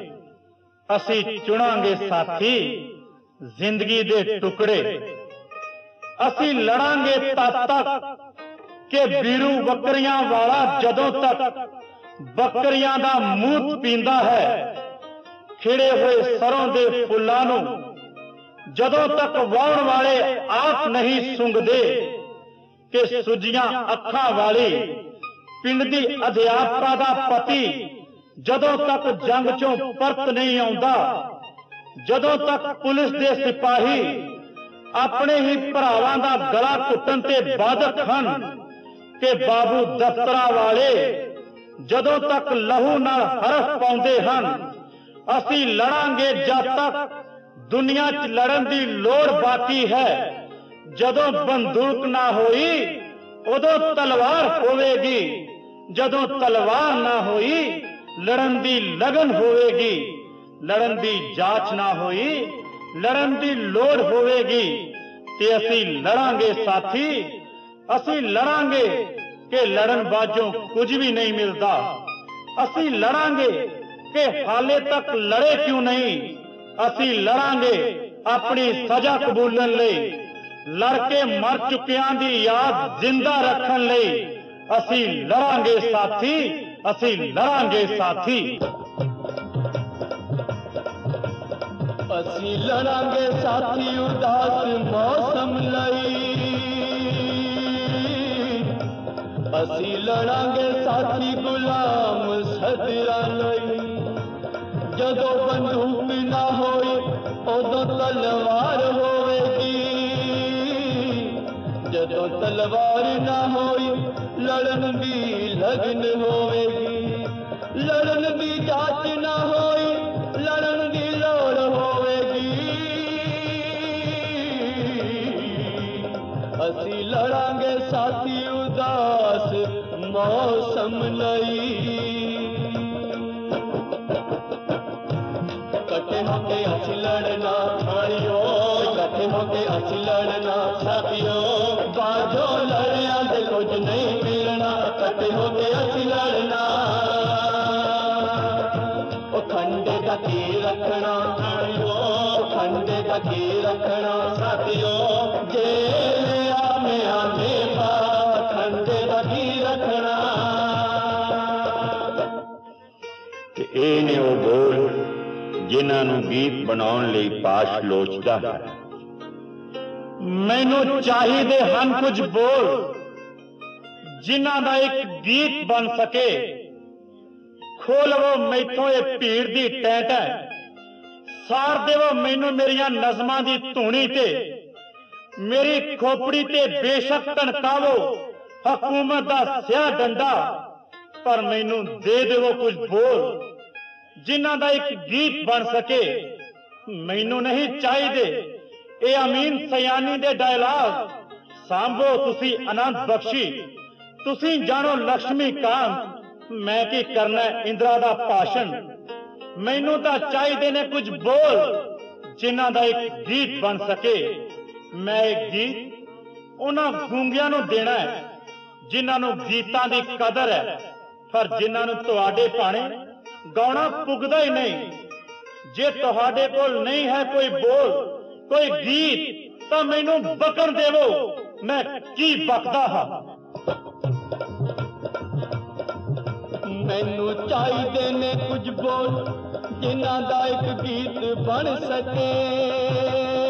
ਅਸੀਂ ਚੁਣਾਂਗੇ ਸਾਥੀ ਜ਼ਿੰਦਗੀ ਦੇ ਟੁਕੜੇ ਅਸੀਂ ਲੜਾਂਗੇ ਤਦ ਤੱਕ ਕਿ ਬੀਰੂ ਬੱਕਰੀਆਂ ਵਾਲਾ ਜਦੋਂ ਤੱਕ ਬੱਕਰੀਆਂ ਦਾ ਮੂਤ ਪੀਂਦਾ ਹੈ, ਖਿੜੇ ਹੋਏ ਸਰੋਂ ਦੇ ਫੁੱਲਾਂ ਨੂੰ ਜਦੋਂ ਤੱਕ ਵਾਉਣ ਵਾਲੇ ਆਪ ਨਹੀਂ ਸੁੰਘਦੇ ਕਿ ਸੁਜੀਆਂ ਅੱਖਾਂ ਵਾਲੀ ਪਿੰਡ ਦੀ ਅਧਿਆਪਕਾ ਦਾ ਪਤੀ ਜਦੋਂ ਤੱਕ ਜੰਗ ਚੋਂ ਪਰਤ ਨਹੀਂ ਆਉਂਦਾ, ਜਦੋਂ ਤੱਕ ਪੁਲਿਸ ਦੇ ਸਿਪਾਹੀ ਆਪਣੇ ਹੀ ਭਰਾਵਾਂ ਦਾ ਗਲਾ ਘੁੱਟਣ ਤੇ ਬਾਦਕ ਹਨ ਕਿ ਬਾਬੂ ਦਫ਼ਤਰਾਂ ਵਾਲੇ ਜਦੋਂ ਤੱਕ ਲਹੂ ਨਾਲ ਹਰਫ ਪਾਉਂਦੇ ਹਨ, ਅਸੀਂ ਲੜਾਂਗੇ ਜਦ ਤੱਕ ਦੁਨੀਆ 'ਚ ਲੜਨ ਦੀ ਲੋੜ ਬਾਕੀ ਹੈ। ਜਦੋਂ ਬੰਦੂਕ ਨਾ ਹੋਈ, ਉਦੋਂ ਤਲਵਾਰ ਹੋਵੇਗੀ। ਜਦੋਂ ਤਲਵਾਰ ਨਾ ਹੋਈ, ਲੜਨ ਦੀ ਲਗਨ ਹੋਵੇਗੀ। ਲੜਨ ਦੀ ਜਾਚ ਨਾ ਹੋਈ, ਲੜਨ ਦੀ ਲੋੜ ਹੋਵੇਗੀ ਤੇ ਅਸੀਂ ਲੜਾਂਗੇ ਸਾਥੀ। ਅਸੀਂ ਲੜਾਂਗੇ ਕਿ ਲੜਨ ਬਾਝੋਂ ਕੁਝ ਵੀ ਨਹੀਂ ਮਿਲਦਾ ਅਸੀਂ ਲੜਾਂਗੇ ਕਿ ਹਾਲੇ ਤੱਕ ਲੜੇ ਕਿਉਂ ਨਹੀਂ ਅਸੀਂ ਲੜਾਂਗੇ ਆਪਣੀ ਸਜ਼ਾ ਕਬੂਲਣ ਲਈ ਲੜ ਕੇ ਮਰ ਚੁੱਕਿਆਂ ਦੀ ਯਾਦ ਜ਼ਿੰਦਾ ਰੱਖਣ ਲਈ ਅਸੀਂ ਲੜਾਂਗੇ ਸਾਥੀ ਅਸੀਂ ਲੜਾਂਗੇ ਸਾਥੀ ਅਸੀਂ ਲੜਾਂਗੇ ਸਾਥੀ ਉਦਾਸ ਮੌਸਮ ਲਈ ਅਸੀਂ ਲੜਾਂਗੇ ਸਾਥੀ ਗੁਲਾਮ ਸਦਰਾ ਲਈ। ਜਦੋਂ ਬੰਦੂਕ ਨਾ ਹੋਈ ਉਦੋਂ ਤਲਵਾਰ ਹੋਵੇਗੀ। ਜਦੋਂ ਤਲਵਾਰ ਨਾ ਹੋਈ ਲੜਨ ਦੀ ਲਗਨ ਹੋਵੇਗੀ। ਲੜਨ ਦੀ ਜਾਤ ਮੌਸਮ ਲਈ। ਇਕੱਠੇ ਹੋ ਕੇ ਅਸੀਂ ਲੜਨਾ ਖਾਣਿਓ ਇਕੱਠੇ ਹੋ ਕੇ ਅਸੀਂ ਲੜਨਾ ਸਾਥੀਓ ਬਾਝੋ ਲੜਿਆਂ ਦੇ ਕੁਝ ਨਹੀਂ ਮਿਲਣਾ ਇਕੱਠੇ ਹੋ ਕੇ ਉਹ ਬੋਲ ਜਿਨ੍ਹਾਂ ਨੂੰ ਗੀਤ ਬਣਾਉਣ ਲਈ ਪਾਸ਼ ਲੋਚਦਾ ਹੈ। ਮੈਨੂੰ ਚਾਹੀਦੇ ਹਨ ਕੁਝ ਬੋਲ ਜਿਨ੍ਹਾਂ ਦਾ ਇੱਕ ਗੀਤ ਬਣ ਸਕੇ। ਖੋਲਵੋ ਮੈਥੋਂ ਇਹ ਭੀੜ ਦੀ ਟੈਂਟ ਹੈ। ਸਾਰ ਦੇਵੋ ਮੈਨੂੰ ਮੇਰੀਆਂ ਨਜ਼ਮਾਂ ਦੀ ਧੂਣੀ ਤੇ। ਮੇਰੀ ਖੋਪੜੀ ਤੇ ਬੇਸ਼ੱਕ ਟਣਕਾਵੋ ਹਕੂਮਤ ਦਾ ਸਿਆ ਡੰਡਾ। ਪਰ ਮੈਨੂੰ ਦੇ ਦੇਵੋ ਕੁਝ ਬੋਲ ਜਿਨ੍ਹਾਂ ਦਾ ਇੱਕ ਗੀਤ ਬਣ ਸਕੇ। ਮੈਨੂੰ ਨਹੀਂ ਚਾਹੀਦੇ। ਇਹ ਅਮੀਨ ਸਿਆਨੀ ਦੇ ਡਾਇਲਾਗ। ਸਾਂਭੋ ਤੁਸੀਂ ਆਨੰਦ ਬਖਸ਼ੀ। ਤੁਸੀਂ ਜਾਣੋ ਲక్ష్ਮੀ ਕਾਂਤ। ਮੈਂ ਕੀ ਕਰਨਾ ਇੰਦਰਾ ਦਾ ਭਾਸ਼ਣ। ਮੈਨੂੰ ਤਾਂ ਚਾਹੀਦੇ ਨੇ ਕੁਝ ਬੋਲ। ਜਿਨ੍ਹਾਂ ਦਾ ਇੱਕ ਗੀਤ ਬਣ ਸਕੇ। ਮੈਂ ਇਹ ਗੀਤ ਉਹਨਾਂ ਗੂੰਗਿਆਂ ਨੂੰ ਦੇਣਾ ਹੈ, ਜਿਨ੍ਹਾਂ ਨੂੰ ਗੀਤਾਂ ਦੀ ਕਦਰ ਹੈ। ਪਰ ਜਿਨ੍ਹਾਂ ਨੂੰ ਤੁਹਾਡੇ ਭਾਣੇ ਗਾਉਣਾ ਪੁੱਗਦਾ ਹੀ ਨਹੀਂ। ਜੇ ਤੁਹਾਡੇ ਕੋਲ ਨਹੀਂ ਹੈ ਕੋਈ ਬੋਲ, ਕੋਈ ਗੀਤ, ਤਾਂ ਮੈਨੂੰ ਬਕਰ ਦੇਵੋ। ਮੈਂ ਕੀ ਬਕਦਾ ਹਾਂ? ਮੈਨੂੰ ਚਾਹੀਦੇ ਨੇ ਕੁਝ ਬੋਲ, ਜਿਨ੍ਹਾਂ ਦਾ ਇੱਕ ਗੀਤ ਬਣ ਸਕੇ।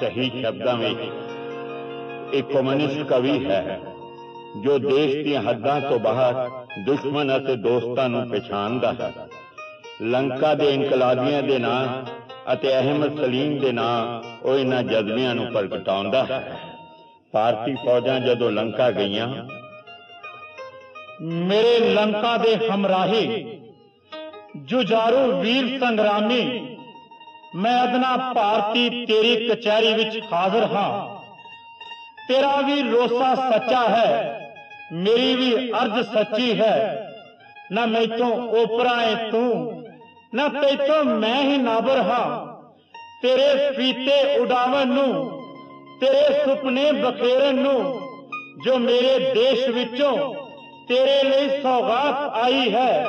ਸਹੀ ਸ਼ਬਦਾਂ ਵਿੱਚ। ਇੱਕ ਕਮਿਊਨਿਸਟ ਕਵੀ ਹੈ, ਜੋ ਦੇਸ਼ ਦੀਆਂ ਹੱਦਾਂ ਤੋਂ ਬਾਹਰ ਦੁਸ਼ਮਣ ਅਤੇ ਦੋਸਤਾਂ ਨੂੰ ਪਛਾਣਦਾ ਹੈ। ਲੰਕਾ ਦੇ ਇਨਕਲਾਬੀਆਂ ਦੇ ਨਾਂ ਅਤੇ ਅਹਿਮਦ ਸਲੀਮ ਦੇ ਨਾਂ ਉਹ ਇਹਨਾਂ ਜਜ਼ਬਿਆਂ ਨੂੰ ਪ੍ਰਗਟਾਉਂਦਾ ਹੈ। ਭਾਰਤੀ ਫੌਜਾਂ ਜਦੋਂ ਲੰਕਾ ਗਈਆਂ, ਮੇਰੇ ਲੰਕਾ ਦੇ ਹਮਰਾਹੀ ਜੁਝਾਰੂ ਵੀਰ ਸੰਗਰਾਮੀ ਮੈਂ ਅਦਨਾ ਭਾਰਤੀ ਤੇਰੀ ਕਚਹਿਰੀ ਵਿੱਚ ਹਾਜ਼ਰ ਹਾਂ। ਤੇਰਾ ਵੀ ਰੋਸਾ ਸੱਚਾ ਹੈ, ਮੇਰੀ ਵੀ ਅਰਜ਼ ਸੱਚੀ ਹੈ। ਨਾ ਮੈਥੋਂ ਓਪਰਾ ਏ ਤੂੰ, ਨਾ ਤੈਥੋਂ ਮੈਂ ਹੀ ਨਾਬਰ ਹਾਂ। ਤੇਰੇ ਫੀਤੇ ਉਡਾਵਣ ਨੂੰ, ਤੇਰੇ ਸੁਪਨੇ ਬਖੇਰਨ ਨੂੰ, ਜੋ ਮੇਰੇ ਦੇਸ਼ ਵਿੱਚੋਂ ਤੇਰੇ ਲਈ ਸੌਗਾਤ ਆਈ ਹੈ,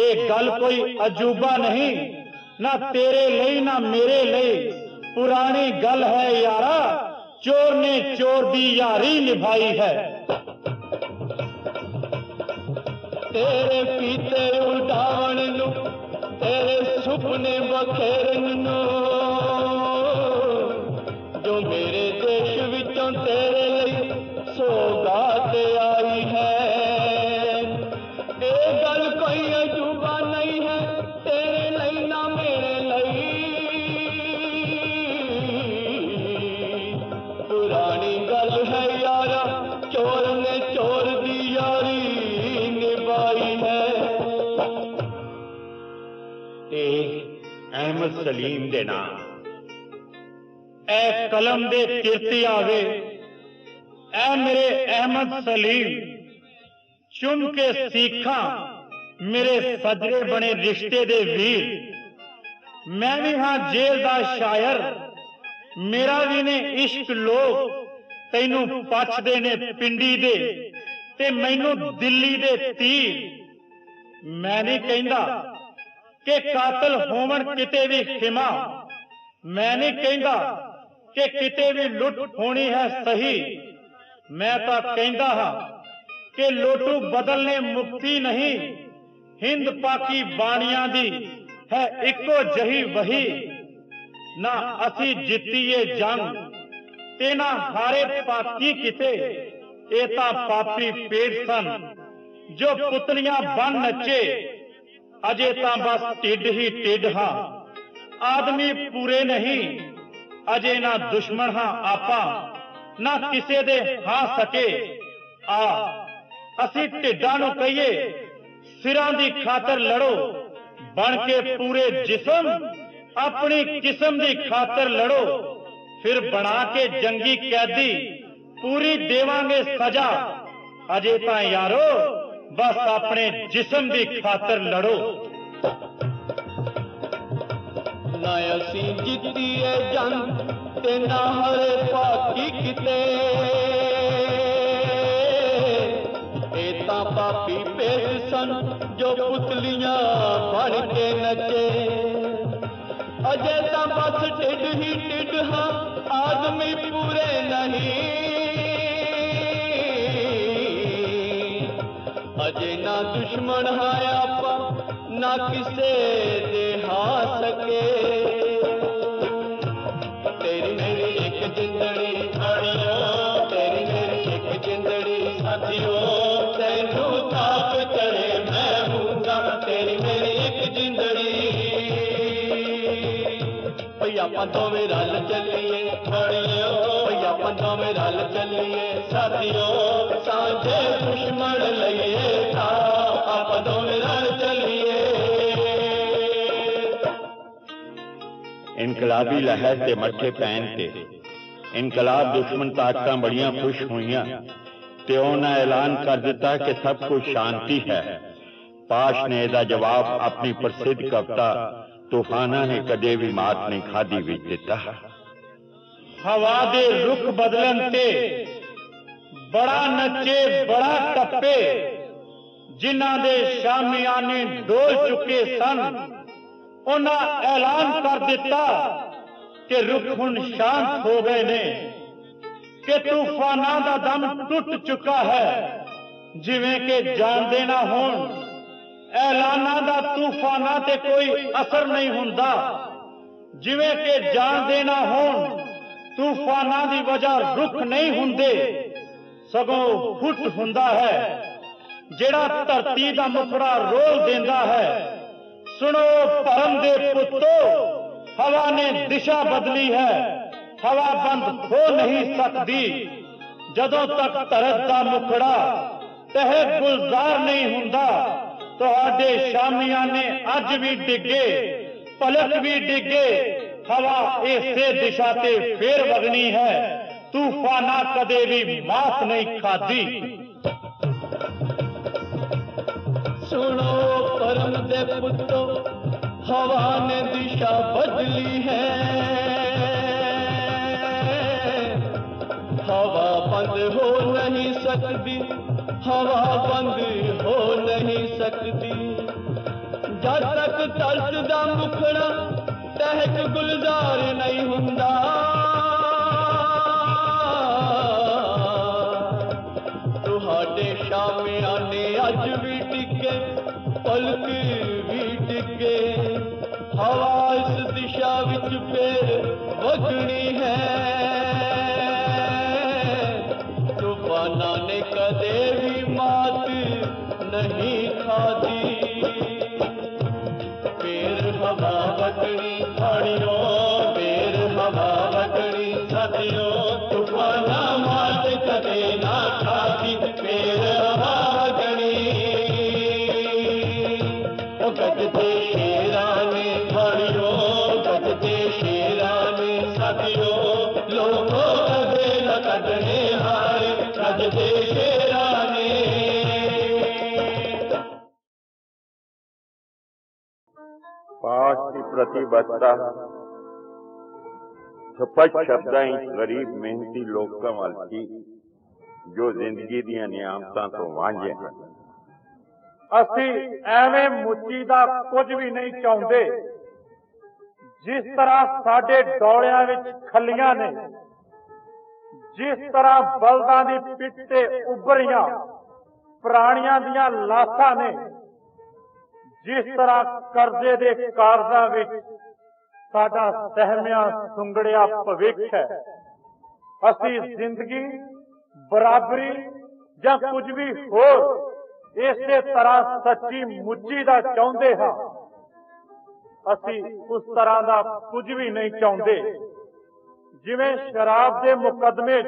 ਇਹ ਗੱਲ ਕੋਈ ਅਜੂਬਾ ਨਹੀਂ। ਨਾ ਤੇਰੇ ਲਈ ਨਾ ਮੇਰੇ ਲਈ ਪੁਰਾਣੀ ਗੱਲ ਹੈ ਯਾਰਾ ਚੋਰ ਨੇ ਚੋਰ ਦੀ ਯਾਰੀ ਨਿਭਾਈ ਹੈ ਤੇਰੇ ਪੀਤੇ ਉਡਾਵਣ ਨੂੰ ਤੇਰੇ ਸੁਪਨੇ ਬਖੇਰਨ ਨੂੰ ਸਲੀਮ ਦੇ ਨਾਂ। ਐ ਕਲਮ ਦੇ ਕਿਰਤੀ ਆਵੇ। ਐ ਮੇਰੇ ਅਹਿਮਦ ਸਲੀਮ ਚੁੰਮ ਕੇ ਸਿੱਖਾਂ, ਮੇਰੇ ਸਜਰੇ ਬਣੇ ਰਿਸ਼ਤੇ ਦੇ ਵੀਰ। ਮੈਂ ਵੀ ਹਾਂ ਜੇਲ ਦਾ ਸ਼ਾਇਰ। ਮੇਰਾ ਵੀ ਨੇ ਇਸ਼ਕ ਲੋਕ, ਤੈਨੂੰ ਪਛਦੇ ਨੇ ਪਿੰਡੀ ਦੇ ਤੇ ਮੈਨੂੰ ਦਿੱਲੀ ਦੇ ਤੀਰ। ਮੈਂ ਨਹੀਂ ਕਹਿੰਦਾ ਕਿ ਕਾਤਲ ਹੋਵਣ ਕਿਤੇ ਵੀ ਖਿਮਾ ਮੈਂ ਨਹੀਂ ਕਹਿੰਦਾ ਕਿ ਕਿਤੇ ਵੀ ਲੁੱਟ ਹੋਣੀ ਹੈ ਸਹੀ। ਮੈਂ ਤਾਂ ਕਹਿੰਦਾ ਹਾਂ ਕਿ ਲੋਟੂ ਬਦਲਨੇ ਮੁਕਤੀ ਨਹੀਂ। ਹਿੰਦ ਪਾਕੀ ਬਾਣੀਆਂ ਦੀ ਹੈ ਇੱਕੋ ਜਹੀ ਵਹੀ। ਨਾ ਅਸੀਂ ਜਿੱਤੀਏ ਜੰਗ ਤੇ ਨਾ ਹਾਰੇ ਪਾਕੀ ਕਿਤੇ। ਇਹ ਤਾਂ ਪਾਪੀ ਪੇੜ ਸਨ ਜੋ ਪੁਤਲੀਆਂ ਬਣ ਨੱਚੇ। ਅਜੇ ਤਾਂ ਬਸ ਢਿੱਡ ਹੀ ਢਿੱਡ ਹਾਂ ਆਦਮੀ ਪੂਰੇ ਨਹੀਂ ਅਜੇ ਨਾ ਦੁਸ਼ਮਣ ਹਾਂ ਆਪਾ ਨਾ ਕਿਸੇ ਦੇ ਹਾਂ ਸਕੇ ਆ ਅਸੀਂ ਢਿੱਡਾਂ ਨੂੰ ਕਹੀਏ ਸਿਰਾਂ ਦੀ ਖਾਤਰ ਲੜੋ ਬਣ ਕੇ ਪੂਰੇ ਜਿਸਮ ਆਪਣੀ ਕਿਸਮ ਦੀ ਖਾਤਰ ਲੜੋ ਫਿਰ ਬਣਾ ਕੇ ਜੰਗੀ ਕੈਦੀ ਪੂਰੀ ਦੇਵਾਂਗੇ ਸਜ਼ਾ ਅਜੇ ਤਾਂ ਯਾਰੋ ਬਸ ਆਪਣੇ ਜਿਸਮ ਦੀ ਖਾਤਰ ਲੜੋ ਨਾ ਅਸੀਂ ਜਿੱਤੀਏ ਜੰਗ ਤੇ ਨਾ ਹਰੇ ਪਾਕੀ ਕਿਤੇ ਇਹ ਤਾਂ ਪਾਪੀ ਪੇਸ਼ ਸਨ ਜੋ ਪੁਤਲੀਆਂ ਬਣ ਕੇ ਨੱਚੇ ਅਜੇ ਤਾਂ ਬਸ ਢਿੱਡ ਹੀ ਢਿੱਡ ਹਾਂ ਆਦਮੀ ਪੂਰੇ ਨਹੀਂ ਅਜੇ ਨਾ ਦੁਸ਼ਮਣ ਹੈ ਆਪਾ ਨਾ ਕਿਸੇ ਦੇ ਹਾ ਸਕੇ ਤੇਰੀ ਮੇਰੀ ਇੱਕ ਜਿੰਦੜੀ ਸਾਥੀਓ ਤੇਰੀ ਮੇਰੀ ਇੱਕ ਜਿੰਦੜੀ ਸਾਥੀਓ ਤੈਨੂੰ ਤਾਪ ਚੜੇ ਮੈਂ ਹੂੰਗਾ ਤੇਰੀ ਮੇਰੀ ਇੱਕ ਜਿੰਦੜੀ ਭਈ ਆਪਾਂ ਦੋਵੇਂ ਰਲ ਚੱਲ ਇਨਕਲਾਬੀ ਲਹਿਰ ਤੇ ਮੱਥੇ ਪੈਣ ਤੇ ਇਨਕਲਾਬ ਦੁਸ਼ਮਣ ਤਾਕਤਾਂ ਬੜੀਆਂ ਖੁਸ਼ ਹੋਈਆਂ ਤੇ ਉਹਨਾਂ ਐਲਾਨ ਕਰ ਦਿੱਤਾ ਕਿ ਸਭ ਕੁਝ ਸ਼ਾਂਤੀ ਹੈ ਪਾਸ਼ ਨੇ ਇਹਦਾ ਜਵਾਬ ਆਪਣੀ ਪ੍ਰਸਿੱਧ ਕਵਿਤਾ ਤੂਫਾਨਾਂ ਨੇ ਕਦੇ ਵੀ ਮਾਤ ਨਹੀਂ ਖਾਦੀ ਵਿੱਚ ਦਿੱਤਾ ਹਵਾ ਦੇ ਰੁਖ ਬਦਲਣ ਤੇ ਬੜਾ ਨੱਚੇ ਬੜਾ ਟੱਪੇ ਜਿਨ੍ਹਾਂ ਦੇ ਸ਼ਾਮਿਆਨੇ ਡੋਲ ਚੁੱਕੇ ਸਨ ਉਹਨਾਂ ਐਲਾਨ ਕਰ ਦਿੱਤਾ ਕਿ ਰੁੱਖ ਹੁਣ ਸ਼ਾਂਤ ਹੋ ਗਏ ਨੇ, ਕਿ ਤੂਫਾਨਾਂ ਦਾ ਦਮ ਟੁੱਟ ਚੁੱਕਾ ਹੈ। ਜਿਵੇਂ ਕਿ ਜਾਣਦੇ ਨਾ ਹੋਣ, ਐਲਾਨਾਂ ਦਾ ਤੂਫਾਨਾਂ ਤੇ ਕੋਈ ਅਸਰ ਨਹੀਂ ਹੁੰਦਾ। ਜਿਵੇਂ ਕਿ ਜਾਣਦੇ ਨਾ ਹੋਣ, ਤੂਫਾਨਾਂ ਦੀ ਵਜ੍ਹਾ ਰੁੱਖ ਨਹੀਂ ਹੁੰਦੇ, ਸਗੋਂ ਫੁੱਟ ਹੁੰਦਾ ਹੈ, ਜਿਹੜਾ ਧਰਤੀ ਦਾ ਮੁਖੜਾ ਰੋਲ ਦਿੰਦਾ ਹੈ। ਸੁਣੋ ਭਰਮ ਦੇ ਪੁੱਤੋ ਹਵਾ ਨੇ ਦਿਸ਼ਾ ਬਦਲੀ ਹੈ ਹਵਾ ਬੰਦ ਹੋ ਨਹੀਂ ਸਕਦੀ ਜਦੋਂ ਤੱਕ ਧਰਤ ਦਾ ਮੁਖੜਾ ਤਹਿ ਗੁਲਜ਼ਾਰ ਨਹੀਂ ਹੁੰਦਾ ਤੁਹਾਡੇ ਸ਼ਾਮੀਆਂ ਨੇ ਅੱਜ ਵੀ ਡਿੱਗੇ ਪਲਕ ਵੀ ਡਿੱਗੇ ਹਵਾ ਇਸੇ ਦਿਸ਼ਾ ਤੇ ਫੇਰ ਵਗਣੀ ਹੈ ਤੂਫਾਨਾ ਕਦੇ ਵੀ ਮਾਤ ਨਹੀਂ ਖਾਦੀ ਸੁਣੋ ਪਰਮ ਦੇ ਪੁੱਤੋ ਹਵਾ ਨੇ ਦਿਸ਼ਾ ਬਦਲੀ ਹੈ ਹਵਾ ਬੰਦ ਹੋ ਨਹੀਂ ਸਕਦੀ ਹਵਾ ਬੰਦ ਹੋ ਨਹੀਂ ਸਕਦੀ ਜਦ ਤੱਕ ਧਰਤ ਦਾ ਮੁਖੜਾ ਤਹਿਕ ਗੁਲਜ਼ਾਰ ਨਹੀਂ ਪਾਸ਼ ਦੀ ਸ਼ਬਦਾਂ ਹੀ ਗਰੀਬ ਮਿਹਨਤੀ ਲੋਕਾਂ ਵੱਲ ਸੀ, ਜੋ ਜ਼ਿੰਦਗੀ ਦੀਆਂ ਨਿਆਮਤਾਂ ਤੋਂ ਵਾਂਝੇ ਹਨ। ਅਸੀਂ ਐਵੇਂ ਮੁੱਚੀ ਦਾ ਕੁਝ ਵੀ ਨਹੀਂ ਚਾਹੁੰਦੇ, ਜਿਸ ਤਰ੍ਹਾਂ ਸਾਡੇ ਡੋਲਿਆਂ ਵਿੱਚ ਖੱਲੀਆਂ ਨੇ, ਜਿਸ ਤਰ੍ਹਾਂ ਬਲਦਾਂ ਦੀ ਪਿੱਠ ਤੇ ਉੱਭਰੀਆਂ, ਪ੍ਰਾਣੀਆਂ ਦੀਆਂ ਲਾਸ਼ਾਂ ਨੇ ਜਿਸ ਤਰ੍ਹਾਂ ਕਰਜ਼ੇ ਦੇ ਕਾਰਜਾਂ ਵਿੱਚ ਸਾਡਾ ਸਹਿਮਿਆ ਸੁੰਗੜਿਆ ਭਵਿੱਖ ਹੈ। ਅਸੀਂ ਜ਼ਿੰਦਗੀ, ਬਰਾਬਰੀ ਜਾਂ ਕੁਝ ਵੀ ਹੋਰ ਇਸੇ ਤਰ੍ਹਾਂ ਸੱਚੀ ਮੁੱਚੀ ਦਾ ਚਾਹੁੰਦੇ ਹਾਂ। ਅਸੀਂ ਉਸ ਤਰ੍ਹਾਂ ਦਾ ਕੁਝ ਵੀ ਨਹੀਂ ਚਾਹੁੰਦੇ। ਜਿਵੇਂ ਸ਼ਰਾਬ ਦੇ ਮੁਕੱਦਮੇ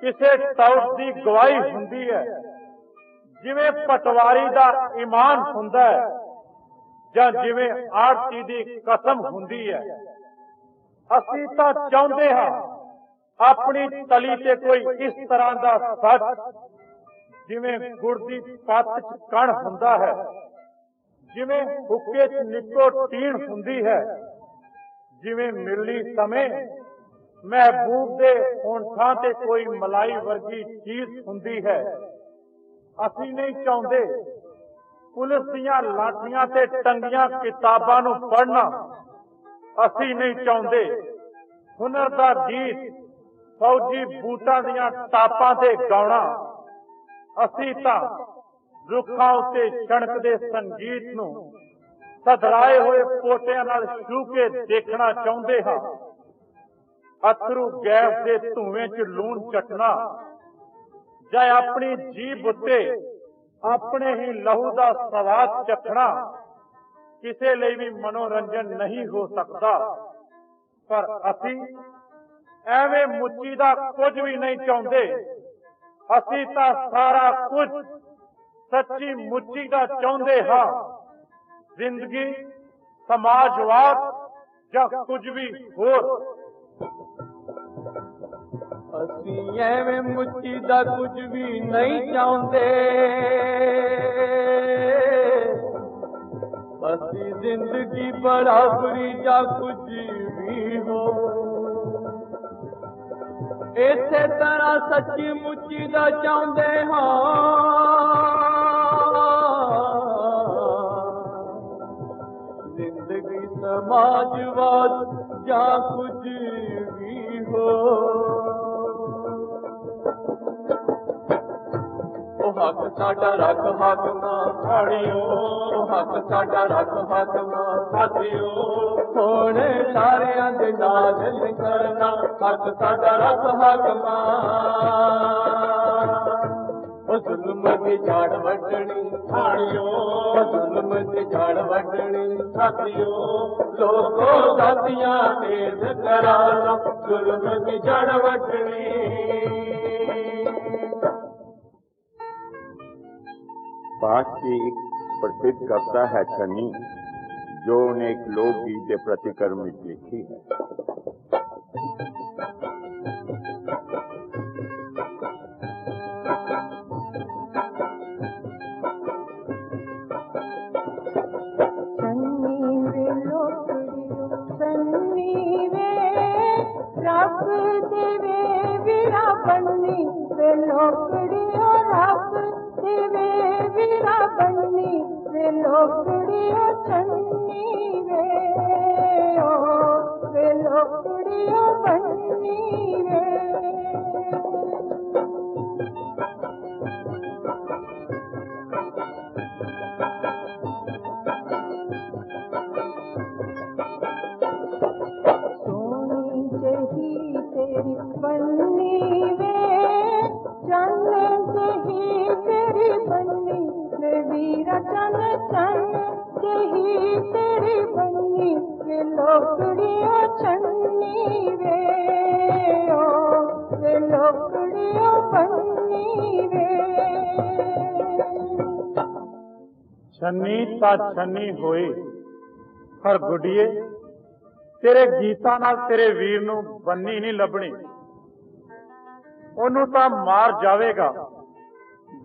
ਕਿਸੇ ਟੌਟ ਦੀ ਗਵਾਹੀ ਹੁੰਦੀ ਹੈ ਜਿਵੇਂ ਪਟਵਾਰੀ ਦਾ ਈਮਾਨ ਹੁੰਦਾ ਹੈ ਜਾਂ ਜਿਵੇਂ ਆਰਤੀ ਦੀ ਕਸਮ ਹੁੰਦੀ ਹੈ। ਅਸੀਂ ਤਾਂ ਚਾਹੁੰਦੇ ਹਾਂ ਆਪਣੀ ਤਲੀ ਤੇ ਕੋਈ ਇਸ ਤਰ੍ਹਾਂ ਦਾ ਸੱਚ, ਜਿਵੇਂ ਗੁੜ ਦੀ ਪੱਤ ਚ ਕਣ ਹੁੰਦਾ ਹੈ, ਜਿਵੇਂ ਹੁੱਕੇ ਚ ਨਿਕੋਟੀਨ ਹੁੰਦੀ ਹੈ, ਜਿਵੇਂ ਮਿਲਣੀ ਸਮੇਂ ਮਹਿਬੂਬ ਦੇ ਹੋਂਠਾਂ ਤੇ ਕੋਈ ਮਲਾਈ ਵਰਗੀ ਚੀਜ਼ ਹੁੰਦੀ ਹੈ। ਅਸੀਂ ਨਹੀਂ ਚਾਹੁੰਦੇ ਪੁਲਿਸ ਦੀਆਂ ਲਾਠੀਆਂ ਤੇ ਟੰਗੀਆਂ ਕਿਤਾਬਾਂ ਨੂੰ ਪੜਨਾ ਅਸੀਂ ਨਹੀਂ ਚਾਹੁੰਦੇ ਹੁਨਰ ਦਾ ਗੀਤ ਫੌਜੀ ਬੂਟਾਂ ਦੀਆਂ ਟਾਪਾਂ ਤੇ ਗਾਉਣਾ। ਅਸੀਂ ਤਾਂ ਰੁੱਖਾਂ ਉੱਤੇ ਛਣਕਦੇ ਸੰਗੀਤ ਨੂੰ ਸਧਰਾਏ ਹੋਏ ਪੋਟਿਆਂ ਨਾਲ ਛੂ ਕੇ ਦੇਖਣਾ ਚਾਹੁੰਦੇ ਹਾਂ। ਅਥਰੂ ਗੈਸ ਦੇ ਧੂਏ 'ਚ ਲੂਣ ਚਟਣਾ ਜਾਂ ਆਪਣੀ ਜੀਭ ਉੱਤੇ ਆਪਣੇ ਹੀ ਲਹੂ ਦਾ ਸਵਾਦ ਚਖਣਾ ਕਿਸੇ ਲਈ ਵੀ ਮਨੋਰੰਜਨ ਨਹੀਂ ਹੋ ਸਕਦਾ। ਪਰ ਅਸੀਂ ਐਵੇਂ ਮੁੱਚੀ ਦਾ ਕੁਝ ਵੀ ਨਹੀਂ ਚਾਹੁੰਦੇ। ਅਸੀਂ ਤਾਂ ਸਾਰਾ ਕੁਝ ਸੱਚੀ ਮੁੱਚੀ ਦਾ ਚਾਹੁੰਦੇ ਹਾਂ। ਜ਼ਿੰਦਗੀ, ਸਮਾਜਵਾਦ ਜਾਂ ਕੁਝ ਵੀ ਹੋਰ। ਅਸੀਂ ਐਵੇਂ ਮੁੱਚੀ ਦਾ ਕੁਝ ਵੀ ਨਹੀਂ ਚਾਹੁੰਦੇ ਅਸੀਂ ਜ਼ਿੰਦਗੀ ਬਰਾਬਰੀ ਜਾਂ ਕੁਝ ਵੀ ਹੋ ਇਸੇ ਤਰ੍ਹਾਂ ਸੱਚੀ ਮੁੱਚੀ ਦਾ ਚਾਹੁੰਦੇ ਹਾਂ ਜ਼ਿੰਦਗੀ ਸਮਾਜਵਾਦ ਜਾਂ ਕੁਝ ਵੀ ਹੋ بپ ساڍا رگ هاڪما ٿاڙو هٿ ساڍا رک هاڪما سٿيو سار ڪر هٿ ساڏا رک هاڪمان ظلم جي جان وٽڻي سڙي ظلم جي جڙ وٽڻي ستو دادي تيز ڪرلم جي جڙ وٽڻي ਪਾਸ਼ੀ ਇੱਕ ਪ੍ਰਸਿੱਧ ਕਵਿਤਾ ਹੈ ਛੰਨੀ, ਜੋ ਨੇ ਇੱਕ ਲੋਕ ਗੀਤ ਦੇ ਪ੍ਰਤੀਕਰਮ ਵਿੱਚ ਲਿਖੀ ਹੈ। वे ਤਾਂ ਛੰਨੀ ਹੋਈ ਪਰ ਗੁੱਡੀਏ, ਤੇਰੇ ਗੀਤਾਂ ਨਾਲ ਤੇਰੇ ਵੀਰ ਨੂੰ ਬੰਨੀ ਨਹੀਂ ਲੱਭਣੀ। ਉਹਨੂੰ ਤਾਂ ਮਾਰ ਜਾਵੇਗਾ।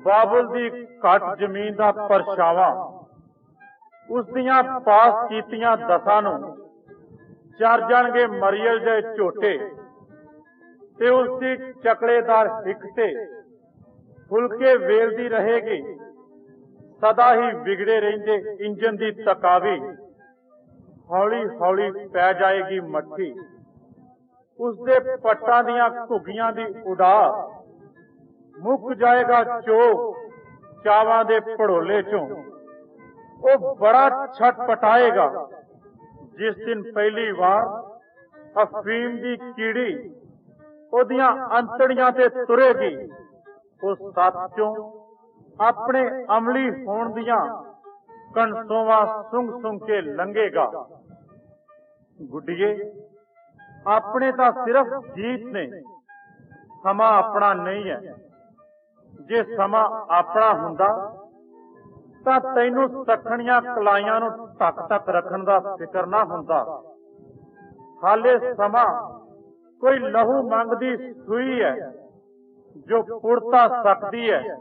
ਬਾਬੁਲ ਦੀ ਘੱਟ ਜ਼ਮੀਨ ਦਾ ਪਰਛਾਵਾਂ, ਉਸ ਦੀਆਂ ਪਾਸ ਕੀਤੀਆਂ ਦਸਾਂ ਨੂੰ ਚਰ ਜਾਣਗੇ ਮਰੀਅਲ ਦੇ ਝੋਟੇ ਤੇ ਉਸ ਦੀ ਚਕੜੇਦਾਰ ਹਿੱਕ ਤੇ ਫੁਲਕੇ ਵੇਲਦੀ ਰਹੇਗੀ। ਸਦਾ ਹੀ ਵਿਗੜੇ ਰਹਿੰਦੇ ਇੰਜਨ ਦੀ ਤਕਾਵੀ। ਹੌਲੀ ਹੌਲੀ ਪੈ ਜਾਏਗੀ ਮੱਠੀ। ਉਸ ਦੇ ਪੱਟਾਂ ਦੀਆਂ ਘੁੱਗੀਆਂ ਦੀ ਉਡਾ ਮੁੱਕ ਜਾਏਗਾ ਚੋਕ ਚਾਵਾਂ ਦੇ ਪੜੋਲੇ ਚੋਂ। ਉਹ ਬੜਾ ਛਟ ਪਟਾਏਗਾ। ਜਿਸ ਦਿਨ ਪਹਿਲੀ ਵਾਰ ਅਫੀਮ ਦੀ ਕੀੜੀ ਉਹਦੀਆਂ ਅੰਤੜੀਆਂ ਤੇ ਤੁਰੇਗੀ, ਉਹ ਸੱਤ ਚੋਂ ਆਪਣੇ ਅਮਲੀ ਹੋਣ ਦੀਆਂ ਕਣਸੋਵਾਂ ਸੁੰਘ ਸੁੰਘ ਕੇ ਲੰਘੇਗਾ। ਗੁੱਡੀਏ, ਆਪਣੇ ਤਾਂ ਸਿਰਫ ਜੀਤ ਨੇ ਸਮਾਂ ਆਪਣਾ ਨਹੀਂ ਹੈ। ਜੇ ਸਮਾਂ ਆਪਣਾ ਹੁੰਦਾ, ਤਾਂ ਤੈਨੂੰ ਸਖਣੀਆਂ ਕਲਾਈਆਂ ਨੂੰ ਟਕ ਟਕ ਰੱਖਣ ਦਾ ਫਿਕਰ ਨਾ ਹੁੰਦਾ। ਹਾਲੇ ਸਮਾਂ ਕੋਈ ਲਹੂ ਮੰਗਦੀ ਸੂਈ ਹੈ, ਜੋ ਪੁੜਤਾ ਸਕਦੀ ਹੈ।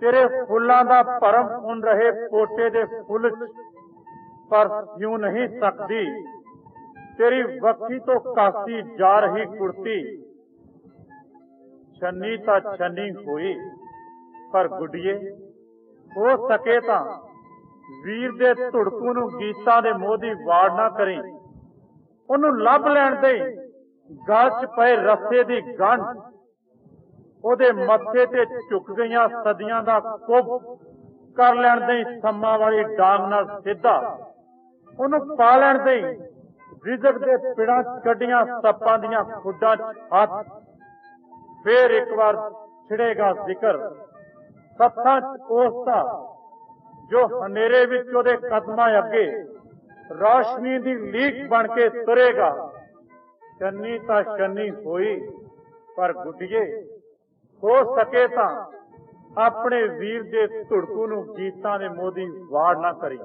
ਤੇਰੇ ਫੁੱਲਾਂ ਦਾ ਭਰਮ ਉਨ ਰਹੇ ਪੋਟੇ ਦੇ ਫੁੱਲ ਪਰ ਸਿਉ ਨਹੀਂ ਸਕਦੀ। ਤੇਰੀ ਵੱਖੀ ਤੋਂ ਕਾਸੀ ਜਾ ਰਹੀ ਕੁੜਤੀ। ਛੰਨੀ ਤਾਂ ਛੰਨੀ ਹੋਈ, ਪਰ ਗੁੱਡੀਏ, ਹੋ ਸਕੇ ਤਾਂ ਵੀਰ ਦੇ ਧੁੜਕੂ ਨੂੰ ਗੀਤਾਂ ਦੇ ਮੋਹ ਦੀ ਵਾੜ ਨਾ ਕਰੀ। ਉਹਨੂੰ ਲੱਭ ਲੈਣ ਦੇ ਗਲ 'ਚ ਪਏ ਰੱਸੇ ਦੀ ਗੰਢ ਉਹਦੇ ਮੱਥੇ ਤੇ ਝੁਕ ਗਈਆਂ ਸਦੀਆਂ ਦਾ ਕੁੱਬ ਕਰ ਲੈਣ ਦੇ ਸੰਮਾਂ ਵਾਲੀ ਡਾਂਗ ਨਾਲ ਸਿੱਧਾ। ਉਹਨੂੰ ਪਾ ਲੈਣ ਦੇ ਰਿਜ਼ਕ ਦੇ ਪਿੜਾਂ ਕੱਢੀਆਂ ਸੱਪਾਂ ਦੀਆਂ ਖੁੱਡਾਂ ਹੱਥ। ਫੇਰ ਇੱਕ ਵਾਰ ਛਿੜੇਗਾ ਜ਼ਿਕਰ। ਸੱਥਾਂ 'ਚ ਜੋ ਹਨੇਰੇ ਵਿੱਚ ਉਹਦੇ ਕਦਮਾਂ ਅੱਗੇ ਰੌਸ਼ਨੀ ਦੀ ਲੀਕ ਬਣ ਕੇ ਤੁਰੇਗਾ। ਚੰਨੀ ਤਾਂ ਚੰਨੀ ਹੋਈ, ਪਰ ਗੁੱਡੀਏ ਹੋ ਸਕੇ ਤਾਂ ਆਪਣੇ ਵੀਰ ਦੇ ਧੜਕੂ ਨੂੰ ਗੀਤਾਂ ਦੇ ਮੋਦੀ ਵਾੜ ਨਾ ਕਰੀ।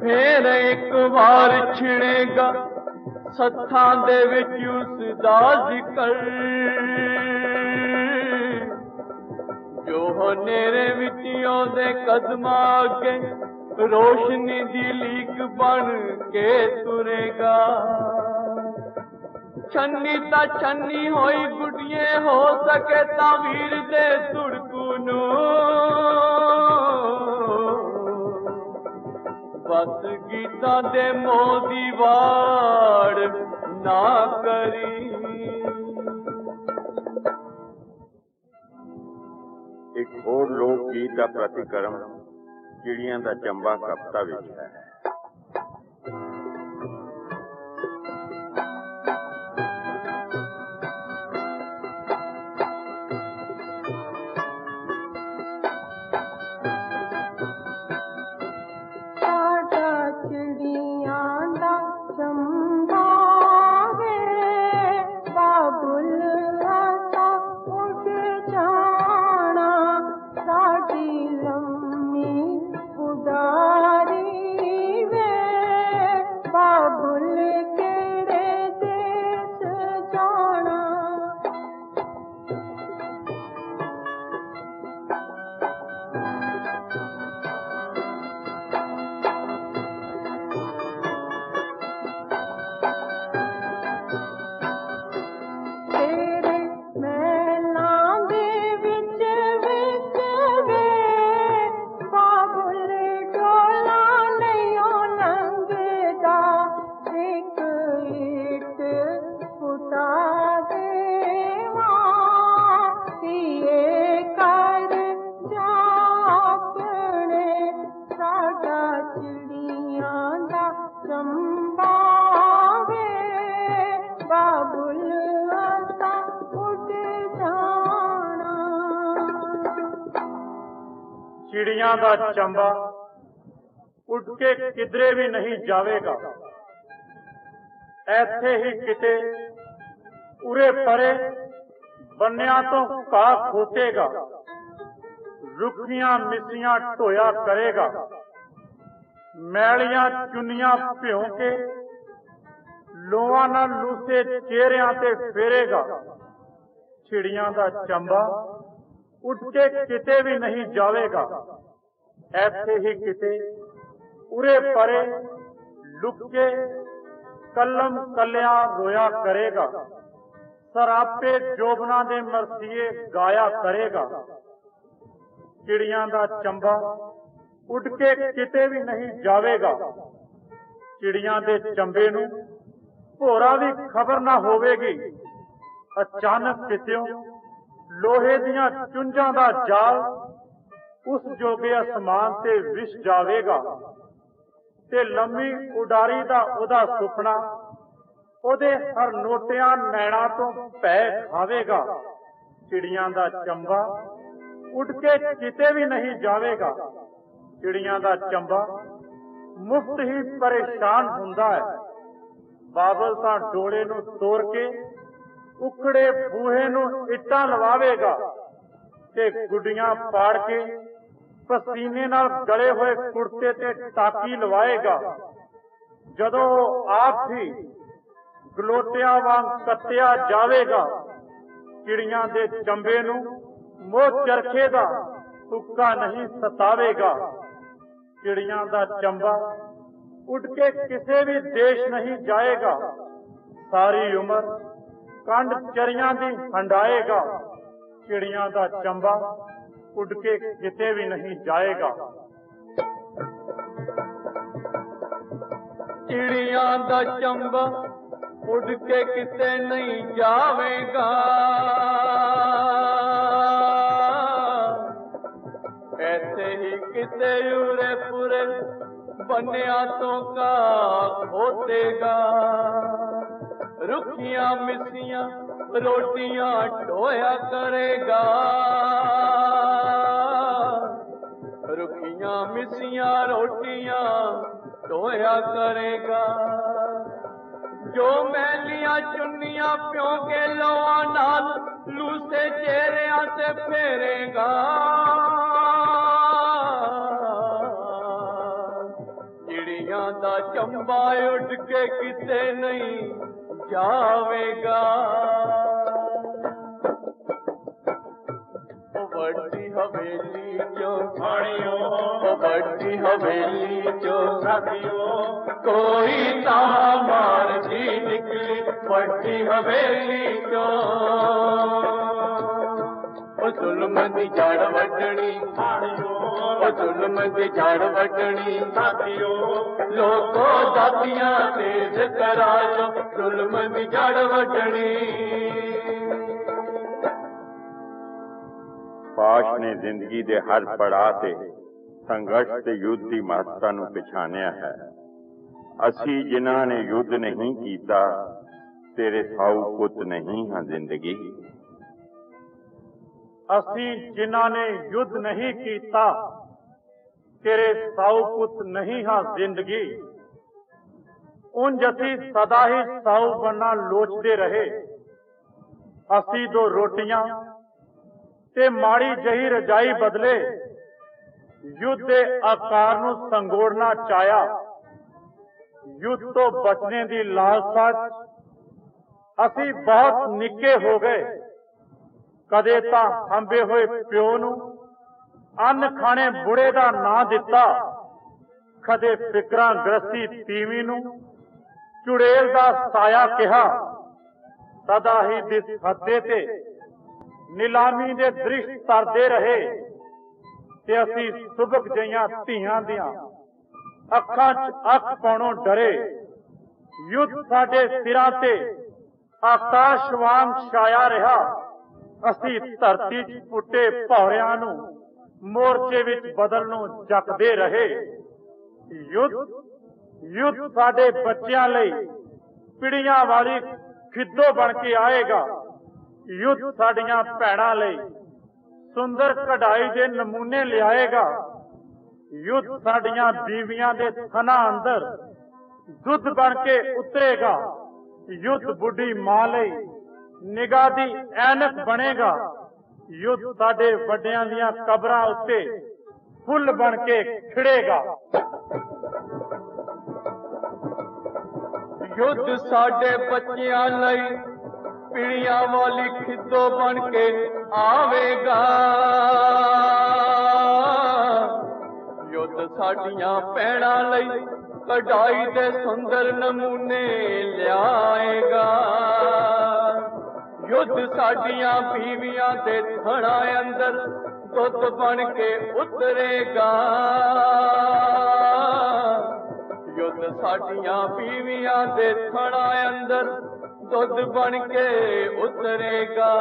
ਫੇਰ ਇੱਕ ਵਾਰ ਛਿੜੇਗਾ ਸੱਥਾਂ ਦੇ ਵਿੱਚ ਉਸ ਦਾ ਜ਼ਿਕਰ। ਜੋ ਹਨੇਰੇ ਵਿੱਚ ਉਹਦੇ ਕਦਮਾਂ ਅੱਗੇ ਰੋਸ਼ਨੀ ਦੀ ਲੀਕ ਬਣ ਕੇ ਤੁਰੇਗਾ। ਛੰਨੀ ਤਾਂ ਛੰਨੀ ਹੋਈ ਗੁੱਡੀਏ, ਹੋ ਸਕੇ ਤਾਂ ਵੀਰ ਦੇ ਧੁੜਕੂ ਨੂੰ। ਬਸ ਗੀਤਾਂ ਦੇ ਮੋਹ ਦੀ ਵਾੜ ਨਾ ਕਰੀ। ਇੱਕ ਹੋਰ ਲੋਕ ਗੀਤ ਦਾ ਪ੍ਰਤੀਕਰਮ ਚਿੜੀਆਂ ਦਾ ਚੰਬਾ ਕਪਤਾ ਵਿੱਚ ਹੈ। ਚੰਬਾ ਉੱਡ ਕੇ ਕਿਧਰੇ ਵੀ ਨਹੀਂ ਜਾਵੇਗਾ। ਇੱਥੇ ਹੀ ਕਿਤੇ ਉਰੇ ਪਰੇ ਬੰਨਿਆਂ ਤੋਂ ਘਾਹ ਖੋਤੇਗਾ, ਰੁੱਖੀਆਂ ਮਿੱਸੀਆਂ ਢੋਇਆ ਕਰੇਗਾ, ਮੈਲੀਆਂ ਚੁੰਨੀਆਂ ਭਿਉਂ ਕੇ ਲੋਆਂ ਨਾਲ ਲੂਸੇ ਚਿਹਰਿਆਂ ਤੇ ਫੇਰੇਗਾ। ਛਿੜੀਆਂ ਦਾ ਚੰਬਾ ਉੱਡ ਕੇ ਕਿਤੇ ਵੀ ਨਹੀਂ ਜਾਵੇਗਾ। ਇੱਥੇ ਹੀ ਕਿਤੇ। ਉਰੇ ਪਰੇ ਲੁਕ ਕੇ ਕਲਮ ਕੱਲਿਆ ਰੋਇਆ ਕਰੇਗਾ। ਸਰਾਪੇ ਜੋਬਨਾ ਦੇ ਮਰਸੀਏ ਗਾਇਆ ਕਰੇਗਾ। ਚਿੜੀਆਂ ਦਾ ਚੰਬਾ ਉੱਡ ਕੇ ਕਿਤੇ ਵੀ ਨਹੀਂ ਜਾਵੇਗਾ। ਚਿੜੀਆਂ ਦੇ ਚੰਬੇ ਨੂੰ ਭੋਰਾ ਵੀ ਖਬਰ ਨਾ ਹੋਵੇਗੀ। ਅਚਾਨਕ ਕਿਤਿਓਂ ਲੋਹੇ ਦੀਆਂ ਚੁੰਝਾਂ ਦਾ ਜਾਲ ਉਸ ਜੋਗੇ ਅਸਮਾਨ ਤੇ ਵਿਛ ਜਾਵੇਗਾ ਤੇ ਲੰਮੀ ਉਡਾਰੀ ਦਾ ਉਹਦਾ ਸੁਪਨਾ ਉਹਦੇ ਹਰ ਨੋਟਿਆਂ ਨੈਣਾ ਤੋਂ ਪੈ ਖਾਵੇਗਾ, ਚਿੜੀਆਂ ਦਾ ਚੰਬਾ ਉੱਡ ਕੇ ਕਿਤੇ ਵੀ ਨਹੀਂ ਜਾਵੇਗਾ, ਚਿੜੀਆਂ ਦਾ ਚੰਬਾ ਮੁਫਤ ਹੀ ਪਰੇਸ਼ਾਨ ਹੁੰਦਾ ਹੈ। ਬਾਬਲ ਤਾਂ ਡੋਲੇ ਨੂੰ ਤੋੜ ਕੇ ਉਕੜੇ ਬੂਹੇ ਨੂੰ ਇੱਟਾਂ ਲਵਾਵੇਗਾ ਤੇ ਗੁੱਡੀਆਂ ਪਾੜ ਕੇ ਪਸੀਨੇ ਨਾਲ ਗਲੇ ਹੋਏ ਕੁੜਤੇ ਤੇ ਟਾਕੀ ਲਵਾਏਗਾ। ਜਦੋਂ ਆਪ ਹੀ ਗਲੋਟਿਆਂ ਵਾਂਗ ਕੱਤਿਆ ਜਾਵੇਗਾ, ਚਿੜੀਆਂ ਦੇ ਚੰਬੇ ਨੂੰ ਮੋਹ ਚਰਖੇ ਦਾ ਹੁੱਕਾ ਨਹੀਂ ਸਤਾਵੇਗਾ। ਚਿੜੀਆਂ ਦਾ ਚੰਬਾ ਉੱਡ ਕੇ ਕਿਸੇ ਵੀ ਦੇਸ਼ ਨਹੀਂ ਜਾਏਗਾ। ਸਾਰੀ ਉਮਰ ਕੰਡ ਚਰੀਆਂ ਦੀ ਹੰਡਾਏਗਾ। ਚਿੜੀਆਂ ਦਾ ਚੰਬਾ ਉੱਡ ਕੇ ਕਿਤੇ ਵੀ ਨਹੀਂ ਜਾਏਗਾ। ਚਿੜੀਆਂ ਦਾ ਚੰਬਾ ਉੱਡ ਕੇ ਕਿਤੇ ਨਹੀਂ ਜਾਵੇਗਾ। ਐਸੇ ਹੀ ਕਿਤੇ ਉਰੇ ਪੁਰੇ ਬੰਨਿਆ ਤੋਂ ਕਾ ਖੋਤੇਗਾ ਰੁੱਖੀਆਂ ਮਿੱਸੀਆਂ ਰੋਟੀਆਂ ਢੋਇਆ ਕਰੇਗਾ। ਰੁੱਖੀਆਂ ਮਿੱਸੀਆਂ ਰੋਟੀਆਂ ਢੋਇਆ ਕਰੇਗਾ। ਜੋ ਮੈਲੀਆਂ ਚੁੰਨੀਆਂ ਪਿਓ ਕੇ ਲਵਾ ਨਾਲ ਲੂਸੇ ਚਿਹਰਿਆਂ ਤੇ ਫੇਰੇਗਾ। ਚਿੜੀਆਂ ਦਾ ਚੰਬਾ ਉੱਡ ਕੇ ਕਿਤੇ ਨਹੀਂ बडी हवेली चौथियूं बडी हवेली चोथियूं कोई तामझी बटी हवेली जो। ਉਹ ਜ਼ੁਲਮ ਦੀ ਜੜ ਵੱਢਣੀ। ਖਾਣਿਓ ਉਹ ਜ਼ੁਲਮ ਦੀ ਜੜ ਵੱਢਣੀ। ਸਾਥੀਓ ਲੋਕੋ ਦਾਤੀਆਂ ਤੇਜ਼ ਕਰਾ ਲੋ ਜ਼ੁਲਮ ਦੀ ਜੜ ਵੱਢਣੀ। ਪਾਸ਼ ਨੇ ਜ਼ਿੰਦਗੀ ਦੇ ਹਰ ਪੜਾਅ ਤੇ ਸੰਘਰਸ਼ ਤੇ ਯੁੱਧ ਦੀ ਮਹੱਤਤਾ ਨੂੰ ਪਛਾਣਿਆ ਹੈ। ਅਸੀਂ ਜਿਨ੍ਹਾਂ ਨੇ ਯੁੱਧ ਨਹੀਂ ਕੀਤਾ, ਤੇਰੇ ਸਾਊ ਪੁੱਤ ਨਹੀਂ ਹਾਂ ਜ਼ਿੰਦਗੀ। ਅਸੀਂ ਜਿਨ੍ਹਾਂ ਨੇ ਯੁੱਧ ਨਹੀਂ ਕੀਤਾ, ਤੇਰੇ ਸਾਊ ਪੁੱਤ ਨਹੀਂ ਹਾਂ ਜ਼ਿੰਦਗੀ। ਉਂਝ ਅਸੀਂ ਸਦਾ ਹੀ ਸਾਊ ਬਣਨਾ ਲੋਚਦੇ ਰਹੇ। ਅਸੀਂ ਦੋ ਰੋਟੀਆਂ ਤੇ ਮਾੜੀ ਜਹੀ ਰਜਾਈ ਬਦਲੇ ਯੁੱਧ ਦੇ ਆਕਾਰ ਨੂੰ ਸੰਗੋੜਨਾ ਚਾਇਆ ਯੁੱਧ ਤੋਂ ਬਚਣੇ ਦੀ ਲਾਲਸਾ ਅਸੀਂ ਬਹੁਤ ਨਿੱਕੇ ਹੋ ਗਏ। ਕਦੇ ਤਾਂ ਹੰਬੇ ਹੋਏ ਪਿਓ ਨੂੰ, ਅੰਨ ਖਾਣੇ ਬੁੜੇ ਦਾ ਨਾਂ ਦਿੱਤਾ। ਕਦੇ ਫਿਕਰਾਂ ਗ੍ਰਸਤੀ ਤੀਵੀ ਨੂੰ, ਚੁੜੇਲ ਦਾ ਸਾਇਆ ਕਿਹਾ। ਸਦਾ ਹੀ ਦਿਸ ਹੱਦੇ ਤੇ, ਨਿਲਾਮੀ ਦੇ ਦ੍ਰਿਸ਼ ਤਰਦੇ ਰਹੇ। ਤੇ ਅਸੀਂ ਸੁਭਕ ਜਈਆਂ ਧੀਆਂ ਦੀਆਂ, ਅੱਖਾਂ 'ਚ ਅੱਖ ਪਾਉਣੋਂ ਡਰੇ। ਯੁੱਧ ਸਾਡੇ ਸਿਰਾਂ ਤੇ ਆਕਾਸ਼ ਵਾਂਗ ਛਾਇਆ ਰਿਹਾ। ਅਸੀਂ ਧਰਤੀ 'ਚ ਪੁੱਟੇ ਭੌਰਿਆਂ ਨੂੰ ਮੋਰਚੇ ਵਿੱਚ ਬਦਲ ਨੂੰ ਜੱਕਦੇ ਰਹੇ। ਯੁੱਧ ਯੁੱਧ ਸਾਡੇ ਬੱਚਿਆਂ ਲਈ ਪਿੜੀਆਂ ਵਾਲੀ ਖਿੱਦੋ ਬਣ ਕੇ ਆਏਗਾ। ਯੁੱਧ ਸਾਡੀਆਂ ਭੈਣਾਂ ਲਈ ਸੁੰਦਰ ਕਢਾਈ ਦੇ ਨਮੂਨੇ ਲਿਆਏਗਾ। ਯੁੱਧ ਸਾਡੀਆਂ ਬੀਵੀਆਂ ਦੇ ਥਣਾ ਅੰਦਰ ਦੁੱਧ ਬਣ ਕੇ ਉਤਰੇਗਾ। ਯੁੱਧ ਬੁੱਢੀ ਮਾਂ ਲਈ ਨਿਗਾਹ ਦੀ ਐਨਕ ਬਣੇਗਾ। ਯੁੱਧ ਸਾਡੇ ਵੱਡਿਆਂ ਦੀਆਂ ਕਬਰਾਂ ਉੱਤੇ ਫੁੱਲ ਬਣ ਕੇ ਖਿੜੇਗਾ। ਯੁੱਧ ਸਾਡੇ ਬੱਚਿਆਂ ਲਈ ਪੀੜੀਆਂ ਵਾਲੀ ਖਿੱਦੋ ਬਣ ਕੇ ਆਵੇਗਾ। ਯੁੱਧ ਸਾਡੀਆਂ ਪੈੜਾਂ ਲਈ ਕਢਾਈ ਦੇ ਸੁੰਦਰ ਨਮੂਨੇ ਲਿਆਏਗਾ। ਯੁੱਧ ਸਾਡੀਆਂ ਬੀਵੀਆਂ ਦੇ ਥਣਾ ਅੰਦਰ ਦੁੱਧ ਬਣ ਕੇ ਉਤਰੇਗਾ ਯੁੱਧ ਸਾਡੀਆਂ ਬੀਵੀਆਂ ਦੇ ਥਣਾ ਅੰਦਰ ਦੁੱਧ ਬਣ ਕੇ ਉਤਰੇਗਾ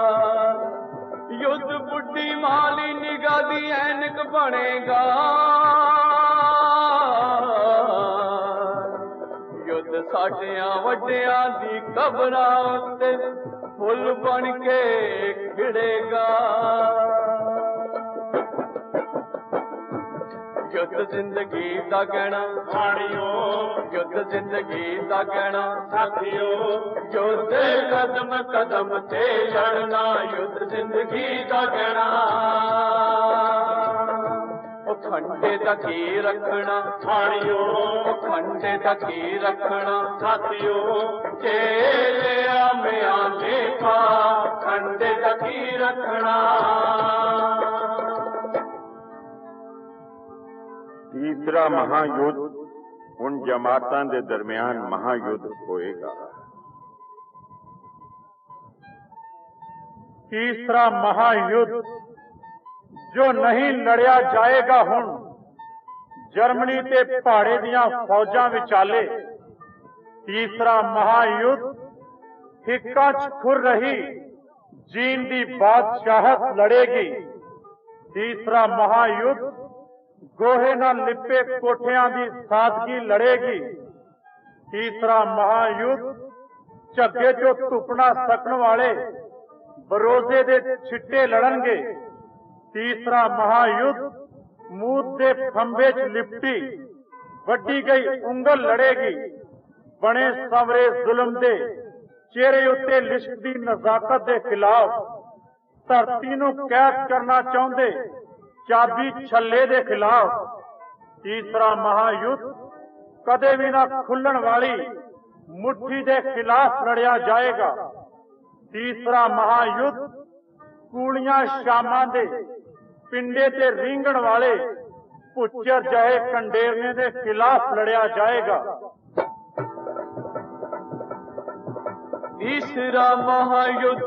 ਯੁੱਧ ਬੁੱਢੀ ਮਾਲੀ ਨਿਗਾਹ ਦੀ ਐਨਕ ਬਣੇਗਾ ਯੁੱਧ ਸਾਡਿਆਂ ਵੱਡਿਆਂ ਦੀ ਕਬਰਾਂ ਉੱਤੇ फुल बन के खिड़ेगा युद्ध जिंदगी का कहना हाड़ियो युद्ध जिंदगी का कहना साथियो युद्ध कदम कदम से लड़ना युद्ध जिंदगी का कहना ਖੰਡੇ ਦਾ ਕੀ ਰੱਖਣਾ ਖਾਣਿਓ ਉਹ ਖੰਡੇ ਦਾ ਕੀ ਰੱਖਣਾ। ਸਾਥੀਓ ਚੇਲਿਆ ਮਿਆਂ ਦੇ ਪਾ ਖੰਡੇ ਦਾ ਕੀ ਰੱਖਣਾ। ਤੀਸਰਾ ਮਹਾਯੁੱਧ ਹੁਣ ਜਮਾਤਾਂ ਦੇ ਦਰਮਿਆਨ ਮਹਾਯੁੱਧ ਹੋਏਗਾ। ਤੀਸਰਾ ਮਹਾਯੁੱਧ ਜੋ ਨਹੀਂ ਲੜਿਆ ਜਾਏਗਾ ਹੁਣ। ਜਰਮਨੀ ਤੇ ਪਹਾੜੇ ਦੀਆਂ ਫੌਜਾਂ ਵਿਚਾਲੇ ਤੀਸਰਾ ਮਹਾਯੁੱਧ ਹਿੱਕਾ 'ਚ ਖੁਰ ਰਹੀ, ਜੀਨ ਦੀ ਬਾਦਸ਼ਾਹਤ ਲੜੇਗੀ। ਤੀਸਰਾ ਮਹਾਯੁੱਧ ਗੋਹੇ ਨਾਲ ਲਿਪੇ ਕੋਠਿਆਂ ਦੀ ਸਾਦਗੀ ਲੜੇਗੀ। ਤੀਸਰਾ ਮਹਾਯੁੱਧ ਝੱਗੇ 'ਚੋਂ ਧੁੱਪਣਾ ਸਕਣ ਵਾਲੇ ਬਰੋਜ਼ੇ ਦੇ ਛਿੱਟੇ ਲੜਨਗੇ। ਤੀਸਰਾ ਮਹਾਯੁੱਧ ਮੂਤ ਦੇ ਫੰਬੇ 'ਚ ਲਿਪਟੀ ਵੱਡੀ ਗਈ, ਉਂਗਲ ਲੜੇਗੀ, ਬਣੇ ਸਵਰੇ ਜ਼ੁਲਮ ਦੇ ਚਿਹਰੇ ਉੱਤੇ ਲਿਸ਼ਕਦੀ ਨਜ਼ਾਕਤ ਦੇ ਖਿਲਾਫ ਧਰਤੀ ਨੂੰ ਕੈਦ ਕਰਨਾ ਚਾਹੁੰਦੇ ਚਾਬੀ ਛੱਲੇ ਦੇ ਖਿਲਾਫ ਤੀਸਰਾ ਮਹਾਯੁੱਧ ਕਦੇ ਵੀ ਨਾ ਖੁੱਲਣ ਵਾਲੀ ਮੁੱਠੀ ਦੇ ਖਿਲਾਫ ਲੜਿਆ ਜਾਏਗਾ। ਤੀਸਰਾ ਮਹਾਯੁੱਧ ਕੂਲੀਆਂ ਸ਼ਾਮਾਂ ਦੇ पिंडे ते रींगण वारे पुचर चे कंडेरे ख़िलाफ़ लड़या महायुध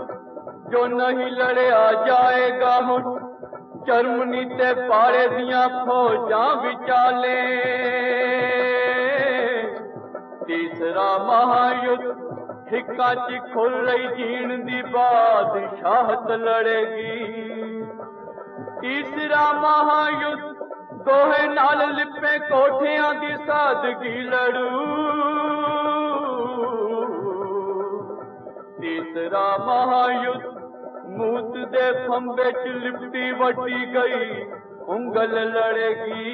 ਤੇ ਪਾੜੇ ਦੀਆਂ ਫੌਜਾਂ ਵਿਚਾਲੇ। ਤੀਸਰਾ ਮਹਾਯੁੱਧ ਠਿੱਕਾ ਚ ਖੁੱਲ ਰਹੀ ਜੀਣ ਦੀ ਬਾਦਸ਼ਾਹਤ ਲੜੇਗੀ। ਤੀਸਰਾ ਮਹਾਯੁੱਧ ਦੋਹੇ ਨਾਲ ਲਿਪੇ ਕੋਠਿਆਂ ਦੀ ਸਾਦਗੀ ਲੜੂ ਤੀਸਰਾ ਮਹਾਯੁੱਧ ਮੂਤ ਦੇ ਫੰਬੇ ਚ ਲਿਪਟੀ ਵੱਟੀ ਗਈ ਉਂਗਲ ਲੜੇਗੀ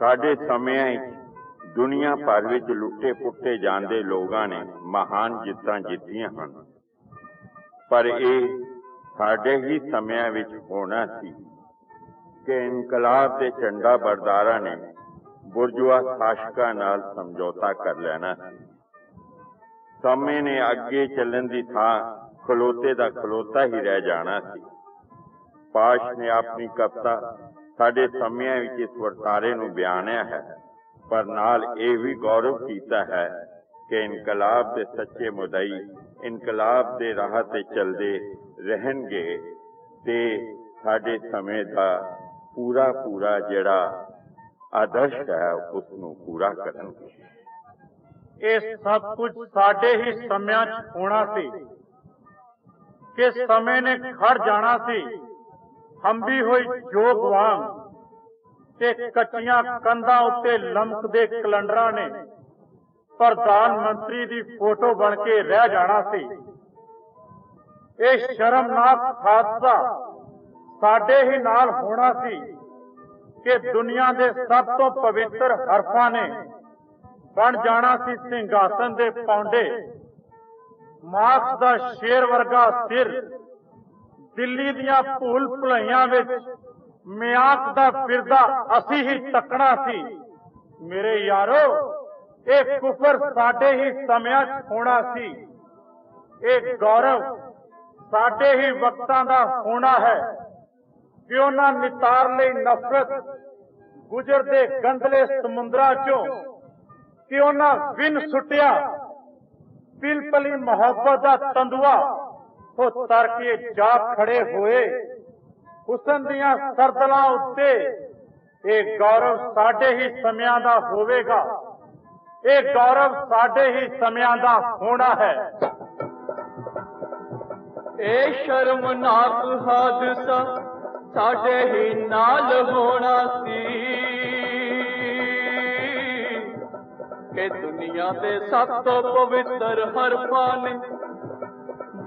ਸਾਡੇ ਸਮਿਆਂ ਵਿੱਚ ਦੁਨੀਆ ਭਰ ਵਿੱਚ ਲੁੱਟੇ ਪੁੱਟੇ ਜਾਂਦੇ ਲੋਕਾਂ ਨੇ ਮਹਾਨ ਜਿੱਤਾਂ ਜਿੱਤੀਆਂ ਹਨ। ਪਰ ਇਹ ਸਾਡੇ ਹੀ ਸਮਿਆਂ ਵਿੱਚ ਹੋਣਾ ਸੀ ਕਿ ਇਨਕਲਾਬ ਦੇ ਝੰਡਾ ਬਰਦਾਰਾਂ ਨੇ ਬੁਰਜੂਆ ਸ਼ਾਸਕਾਂ ਨਾਲ ਸਮਝੌਤਾ ਕਰ ਲੈਣਾ ਸੀ। ਸਮੇਂ ਨੇ ਅੱਗੇ ਚੱਲਣ ਦੀ ਥਾਂ ਖਲੋਤੇ ਦਾ ਖਲੋਤਾ ਹੀ ਰਹਿ ਜਾਣਾ ਸੀ। ਪਾਸ਼ ਨੇ ਆਪਣੀ ਕਵਿਤਾ ਸਾਡੇ ਸਮਿਆਂ ਵਿੱਚ ਇਸ ਵਰਤਾਰੇ ਨੂੰ ਬਿਆਨਿਆ ਹੈ। ਪਰ ਨਾਲ ਇਹ ਵੀ ਗੌਰਵ ਕੀਤਾ ਹੈ ਕਿ ਇਨਕਲਾਬ ਦੇ ਸੱਚੇ ਮੁਦਈ, ਇਨਕਲਾਬ ਦੇ ਰਾਹ ਤੇ ਚੱਲਦੇ ਰਹਿਣਗੇ ਤੇ ਸਾਡੇ ਸਮੇਂ ਦਾ ਪੂਰਾ ਪੂਰਾ ਜਿਹੜਾ ਆਦਰਸ਼ ਹੈ ਉਸ ਨੂੰ ਪੂਰਾ ਕਰਨਗੇ। ਇਹ ਸਭ ਕੁਝ ਸਾਡੇ ਹੀ ਸਮਿਆਂ 'ਚ ਹੋਣਾ ਸੀ। ਕਿ ਸਮੇਂ ਨੇ ਖੜ ਜਾਣਾ ਸੀ? ਹੰਬੀ ਹੋਈ ਜੋਗ ਵਾਂਗ ਤੇ ਕੱਚੀਆਂ ਕੰਧਾਂ ਉੱਤੇ ਲਮਕਦੇ ਕੈਲੰਡਰਾਂ ਨੇ ਪ੍ਰਧਾਨ ਮੰਤਰੀ ਦੀ ਫੋਟੋ ਬਣ ਕੇ ਰਹਿ ਜਾਣਾ ਸੀ। ਇਹ ਸ਼ਰਮਨਾਕ ਹਾਦਸਾ ਸਾਡੇ ਹੀ ਨਾਲ ਹੋਣਾ ਸੀ ਕਿ ਦੁਨੀਆ ਦੇ ਸਭ ਤੋਂ ਪਵਿੱਤਰ ਹਰਫਾਂ ਨੇ ਬਣ ਜਾਣਾ ਸੀ ਸਿੰਘਾਸਨ ਦੇ ਪੌਂਡੇ ਮਾਰਕਸ ਦਾ ਸ਼ੇਰ ਵਰਗਾ ਸਿਰ ਦਿੱਲੀ ਦੀਆਂ ਭੂਲ ਭੁਲਈਆਂ ਵਿੱਚ ਮਿਆਕ ਦਾ ਫਿਰਦਾ ਅਸੀਂ ਹੀ ਤੱਕਣਾ ਸੀ। ਮੇਰੇ ਯਾਰੋ, ਇਹ ਕੁਫਰ ਸਾਡੇ ਹੀ ਸਮਿਆਂ 'ਚ ਹੋਣਾ ਸੀ। ਇਹ ਗੌਰਵ ਸਾਡੇ ਹੀ ਵਕਤਾਂ ਦਾ ਹੋਣਾ ਹੈ। ਕਿ ਉਹਨਾਂ ਨਿਤਾਰ ਲਈ ਨਫ਼ਰਤ ਗੁਜਰਦੇ ਗੰਦਲੇ ਸਮੁੰਦਰਾਂ 'ਚੋਂ ਕਿ ਉਹਨਾਂ ਵਿਨ ਸੁੱਟਿਆ। ਪਿਲਪਲੀ ਮੁਹੱਬਤ ਦਾ ਤੰਦੂਆ ਉਹ ਤਰ ਕੇ ਜਾ ਖੜੇ ਹੋਏ। ਹੁਸਨ ਦੀਆਂ ਸਰਦਲਾਂ ਉੱਤੇ ਇਹ ਗੌਰਵ ਸਾਡੇ ਹੀ ਸਮਿਆਂ ਦਾ ਹੋਵੇਗਾ। ਇਹ ਗੌਰਵ ਸਾਡੇ ਹੀ ਸਮਿਆਂ ਦਾ ਹੋਣਾ ਹੈ। ਇਹ ਸ਼ਰਮਨਾਕ ਹਾਦਸਾ ਸਾਡੇ ਹੀ ਨਾਲ ਹੋਣਾ ਸੀ। ਕਿ ਦੁਨੀਆ ਦੇ ਸਭ ਤੋਂ ਪਵਿੱਤਰ ਹਰਫਾਂ ਨੇ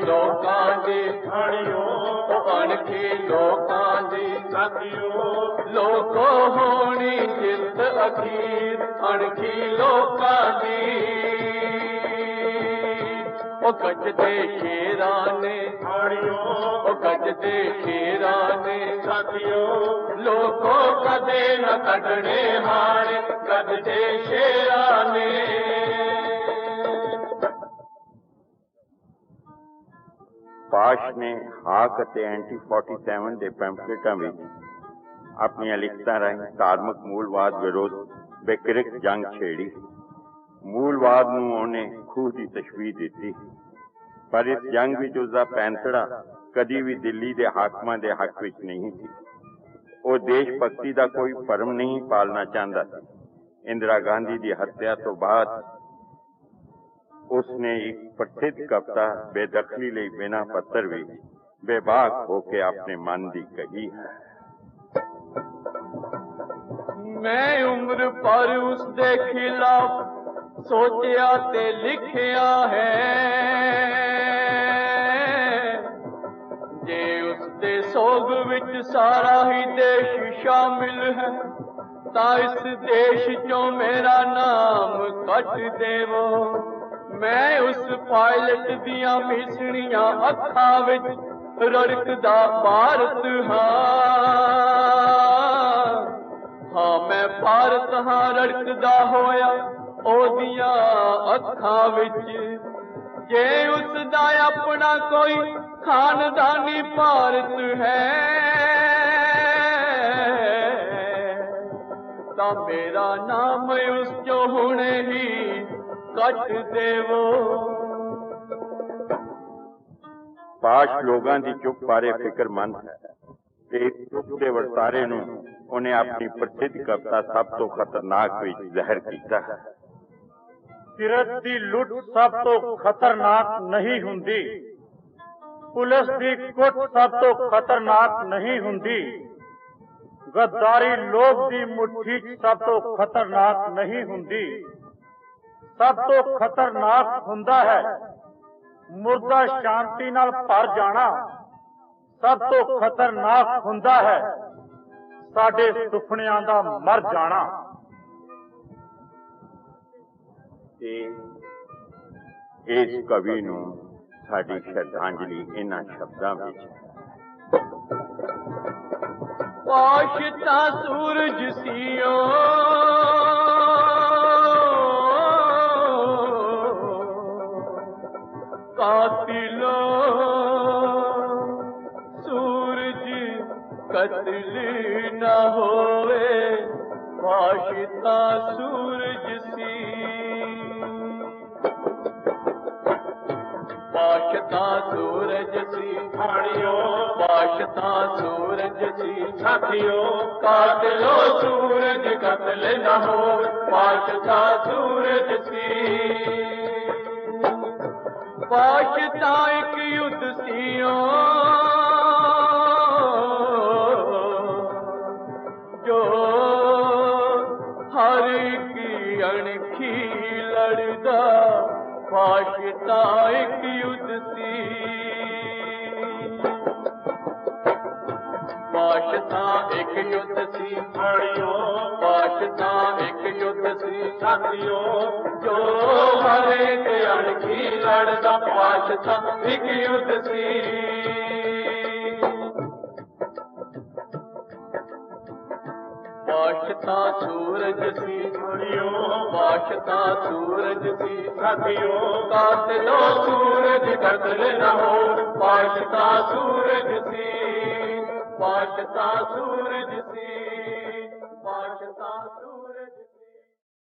ਲੋਕਾਂ ਦੇ ਖਾਣਿਓ ਉਹ ਅਣਖੇ ਲੋਕਾਂ ਦੇ ਸਾਥੀਓ ਲੋਕੋ ਹੋਣੀ ਜਿੱਤ ਅਖੀਰ ਅਣਖੀ ਲੋਕਾਂ ਦੀ ਉਹ ਕੱਟਦੇ ਸ਼ੇਰਾਂ ਨੇ ਹਾੜਿਓ ਉਹ ਗੱਜ ਦੇ ਸ਼ੇਰਾਂ ਨੇ ਸਾਥੀਓ ਲੋਕੋ ਕਦੇ ਨਾ ਕੱਢਣੇ ਹਾੜੇ ਗੱਜ ਦੇ ਸ਼ੇਰਾਂ ਨੇ ਪਾਸ਼ ਨੇ ਹਾਕ ਅਤੇ ਐਂਟੀ 47 ਦੇ ਪੈਂਫਲੇਟਾਂ ਵਿੱਚ ਆਪਣੀਆਂ ਲਿਖਤਾਂ ਰਾਹੀਂ ਧਾਰਮਿਕ ਮੂਲਵਾਦ ਵਿਰੋਧ ਬੇਕਰਿਕ ਜੰਗ ਛੇੜੀ। ਮੂਲਵਾਦ ਨੂੰ ਉਹਨੇ ਖੂਹ ਦੀ ਤਸ਼ਵੀਹ ਦਿੱਤੀ। ਪਰ ਇਸ ਜੰਗ ਵਿੱਚ ਉਸਦਾ ਪੈਂਤੜਾ ਕਦੀ ਵੀ ਦਿੱਲੀ ਦੇ ਹਾਕਮਾਂ ਦੇ ਹੱਕ ਵਿੱਚ ਨਹੀਂ ਸੀ। ਉਹ ਦੇਸ਼ ਭਗਤੀ ਦਾ ਕੋਈ ਭਰਮ ਨਹੀਂ ਪਾਲਣਾ ਚਾਹੁੰਦਾ ਸੀ। ਇੰਦਰਾ ਗਾਂਧੀ ਦੀ ਹੱਤਿਆ ਤੋਂ ਬਾਅਦ ਉਸਨੇ ਇੱਕ ਪ੍ਰਸਿੱਧ ਕਵਿਤਾ ਬੇਦਖਲੀ ਲਈ ਬਿਨਾ ਪੱਤਰ ਵੀ ਬੇਬਾਕ ਹੋ ਕੇ ਆਪਣੇ ਮਨ ਦੀ ਕਹੀ ਹੈ। ਮੈਂ ਉਮਰ ਪਰ ਉਸ ਦੇ ਖਿਲਾਫ ਸੋਚਿਆ ਤੇ ਲਿਖਿਆ ਹੈ। ਜੇ ਉਸ ਦੇ ਸੋਗ ਵਿੱਚ ਸਾਰਾ ਹੀ ਦੇਸ਼ ਸ਼ਾਮਿਲ ਹੈ, ਤਾਂ ਇਸ ਦੇਸ਼ ਚੋਂ ਮੇਰਾ ਨਾਮ ਕੱਟ ਦੇਵੋ। ਮੈਂ ਉਸ ਪਾਇਲਟ ਦੀਆਂ ਮਿਸਣੀਆਂ ਅੱਖਾਂ ਵਿੱਚ ਰੜਕਦਾ ਭਾਰਤ ਹਾਂ। ਹਾਂ, ਮੈਂ ਭਾਰਤ ਹਾਂ, ਰੜਕਦਾ ਹੋਇਆ ਉਹਦੀਆਂ ਅੱਖਾਂ ਵਿੱਚ। ਜੇ ਉਸ ਦਾ ਆਪਣਾ ਕੋਈ ਖਾਨਦਾਨੀ ਭਾਰਤ ਹੈ, ਤਾਂ ਮੇਰਾ ਨਾਮ ਉਸ ਚੋਂ ਹੁਣੇ ਹੀ ਕੱਟ ਦੇਵੋ। ਪਾਸ਼ ਲੋਕਾਂ ਦੀ ਚੁੱਪ ਬਾਰੇ ਫਿਕਰਮੰਦ ਹੈ। ਤੇ ਚੁੱਪ ਦੇ ਵਰਤਾਰੇ ਨੂੰ ਉਹਨੇ ਆਪਣੀ ਪ੍ਰਸਿੱਧ ਕਵਿਤਾ ਸਭ ਤੋਂ ਖਤਰਨਾਕ ਵਿੱਚ ਜ਼ਹਿਰ ਕੀਤਾ ਹੈ। ਕਿਰਤ ਦੀ ਲੁੱਟ ਸਭ ਤੋਂ ਖਤਰਨਾਕ ਨਹੀਂ ਹੁੰਦੀ। ਪੁਲਿਸ ਦੀ ਕੁੱਟ ਸਭ ਤੋਂ ਖਤਰਨਾਕ ਨਹੀਂ ਹੁੰਦੀ। ਗੱਦਾਰੀ ਲੋਭ ਦੀ ਮੁੱਠੀ ਸਭ ਤੋਂ ਖਤਰਨਾਕ ਨਹੀਂ ਹੁੰਦੀ। ਸਭ ਤੋਂ ਖਤਰਨਾਕ ਹੁੰਦਾ ਹੈ। ਮੁਰਦਾ ਸ਼ਾਂਤੀ ਨਾਲ ਭਰ ਜਾਣਾ ਸਭ ਤੋਂ ਖਤਰਨਾਕ ਹੁੰਦਾ ਹੈ। ਸਾਡੇ ਸੁਪਨਿਆਂ ਦਾ ਮਰ ਜਾਣਾ। ਤੇ ਇਸ ਕਵੀ ਨੂੰ ਸਾਡੀ ਸ਼ਰਧਾਂਜਲੀ ਇਹਨਾਂ ਸ਼ਬਦਾਂ ਵਿੱਚ। ਹੈ ਪਾਸ਼ਤਾ ਸੂਰਜ ਸੀਓ। कातिलो सूरज कतली न होवे पाश सूरज सी। पाशता सूरज सी थाणो पाशता सूरज सी साथिय कातिलो सूरज कदल न पाश था सूरज सी। ਪਾਸ਼ਤਾ ਇੱਕ ਯੁੱਧ ਸੀਓ ਸੀ ਸਾਥੀਓ, ਜੋ ਹਰ ਇੱਕ ਅਣਖੀ ਲੜਦਾ ਪਾਸ਼ਤਾ ਇੱਕ ਯੁੱਧ ਸੀ। ਪਾਸ਼ਤਾ ਸੂਰਜ ਸੀ ਹਾੜਿਓ ਪਾਸ਼ਤਾ ਸੂਰਜ ਸੀ, ਸਾਥੀਓ ਕਾਤਲੋ ਸੂਰਜ ਕਤਲ ਨਾ ਹੋ ਪਾਸ਼ਤਾ ਸੂਰਜ ਸੀ ਪਾਸ਼ਤਾ ਸੂਰਜ ਸੀ ਪਾਸ਼ਤਾ ਸੂਰਜ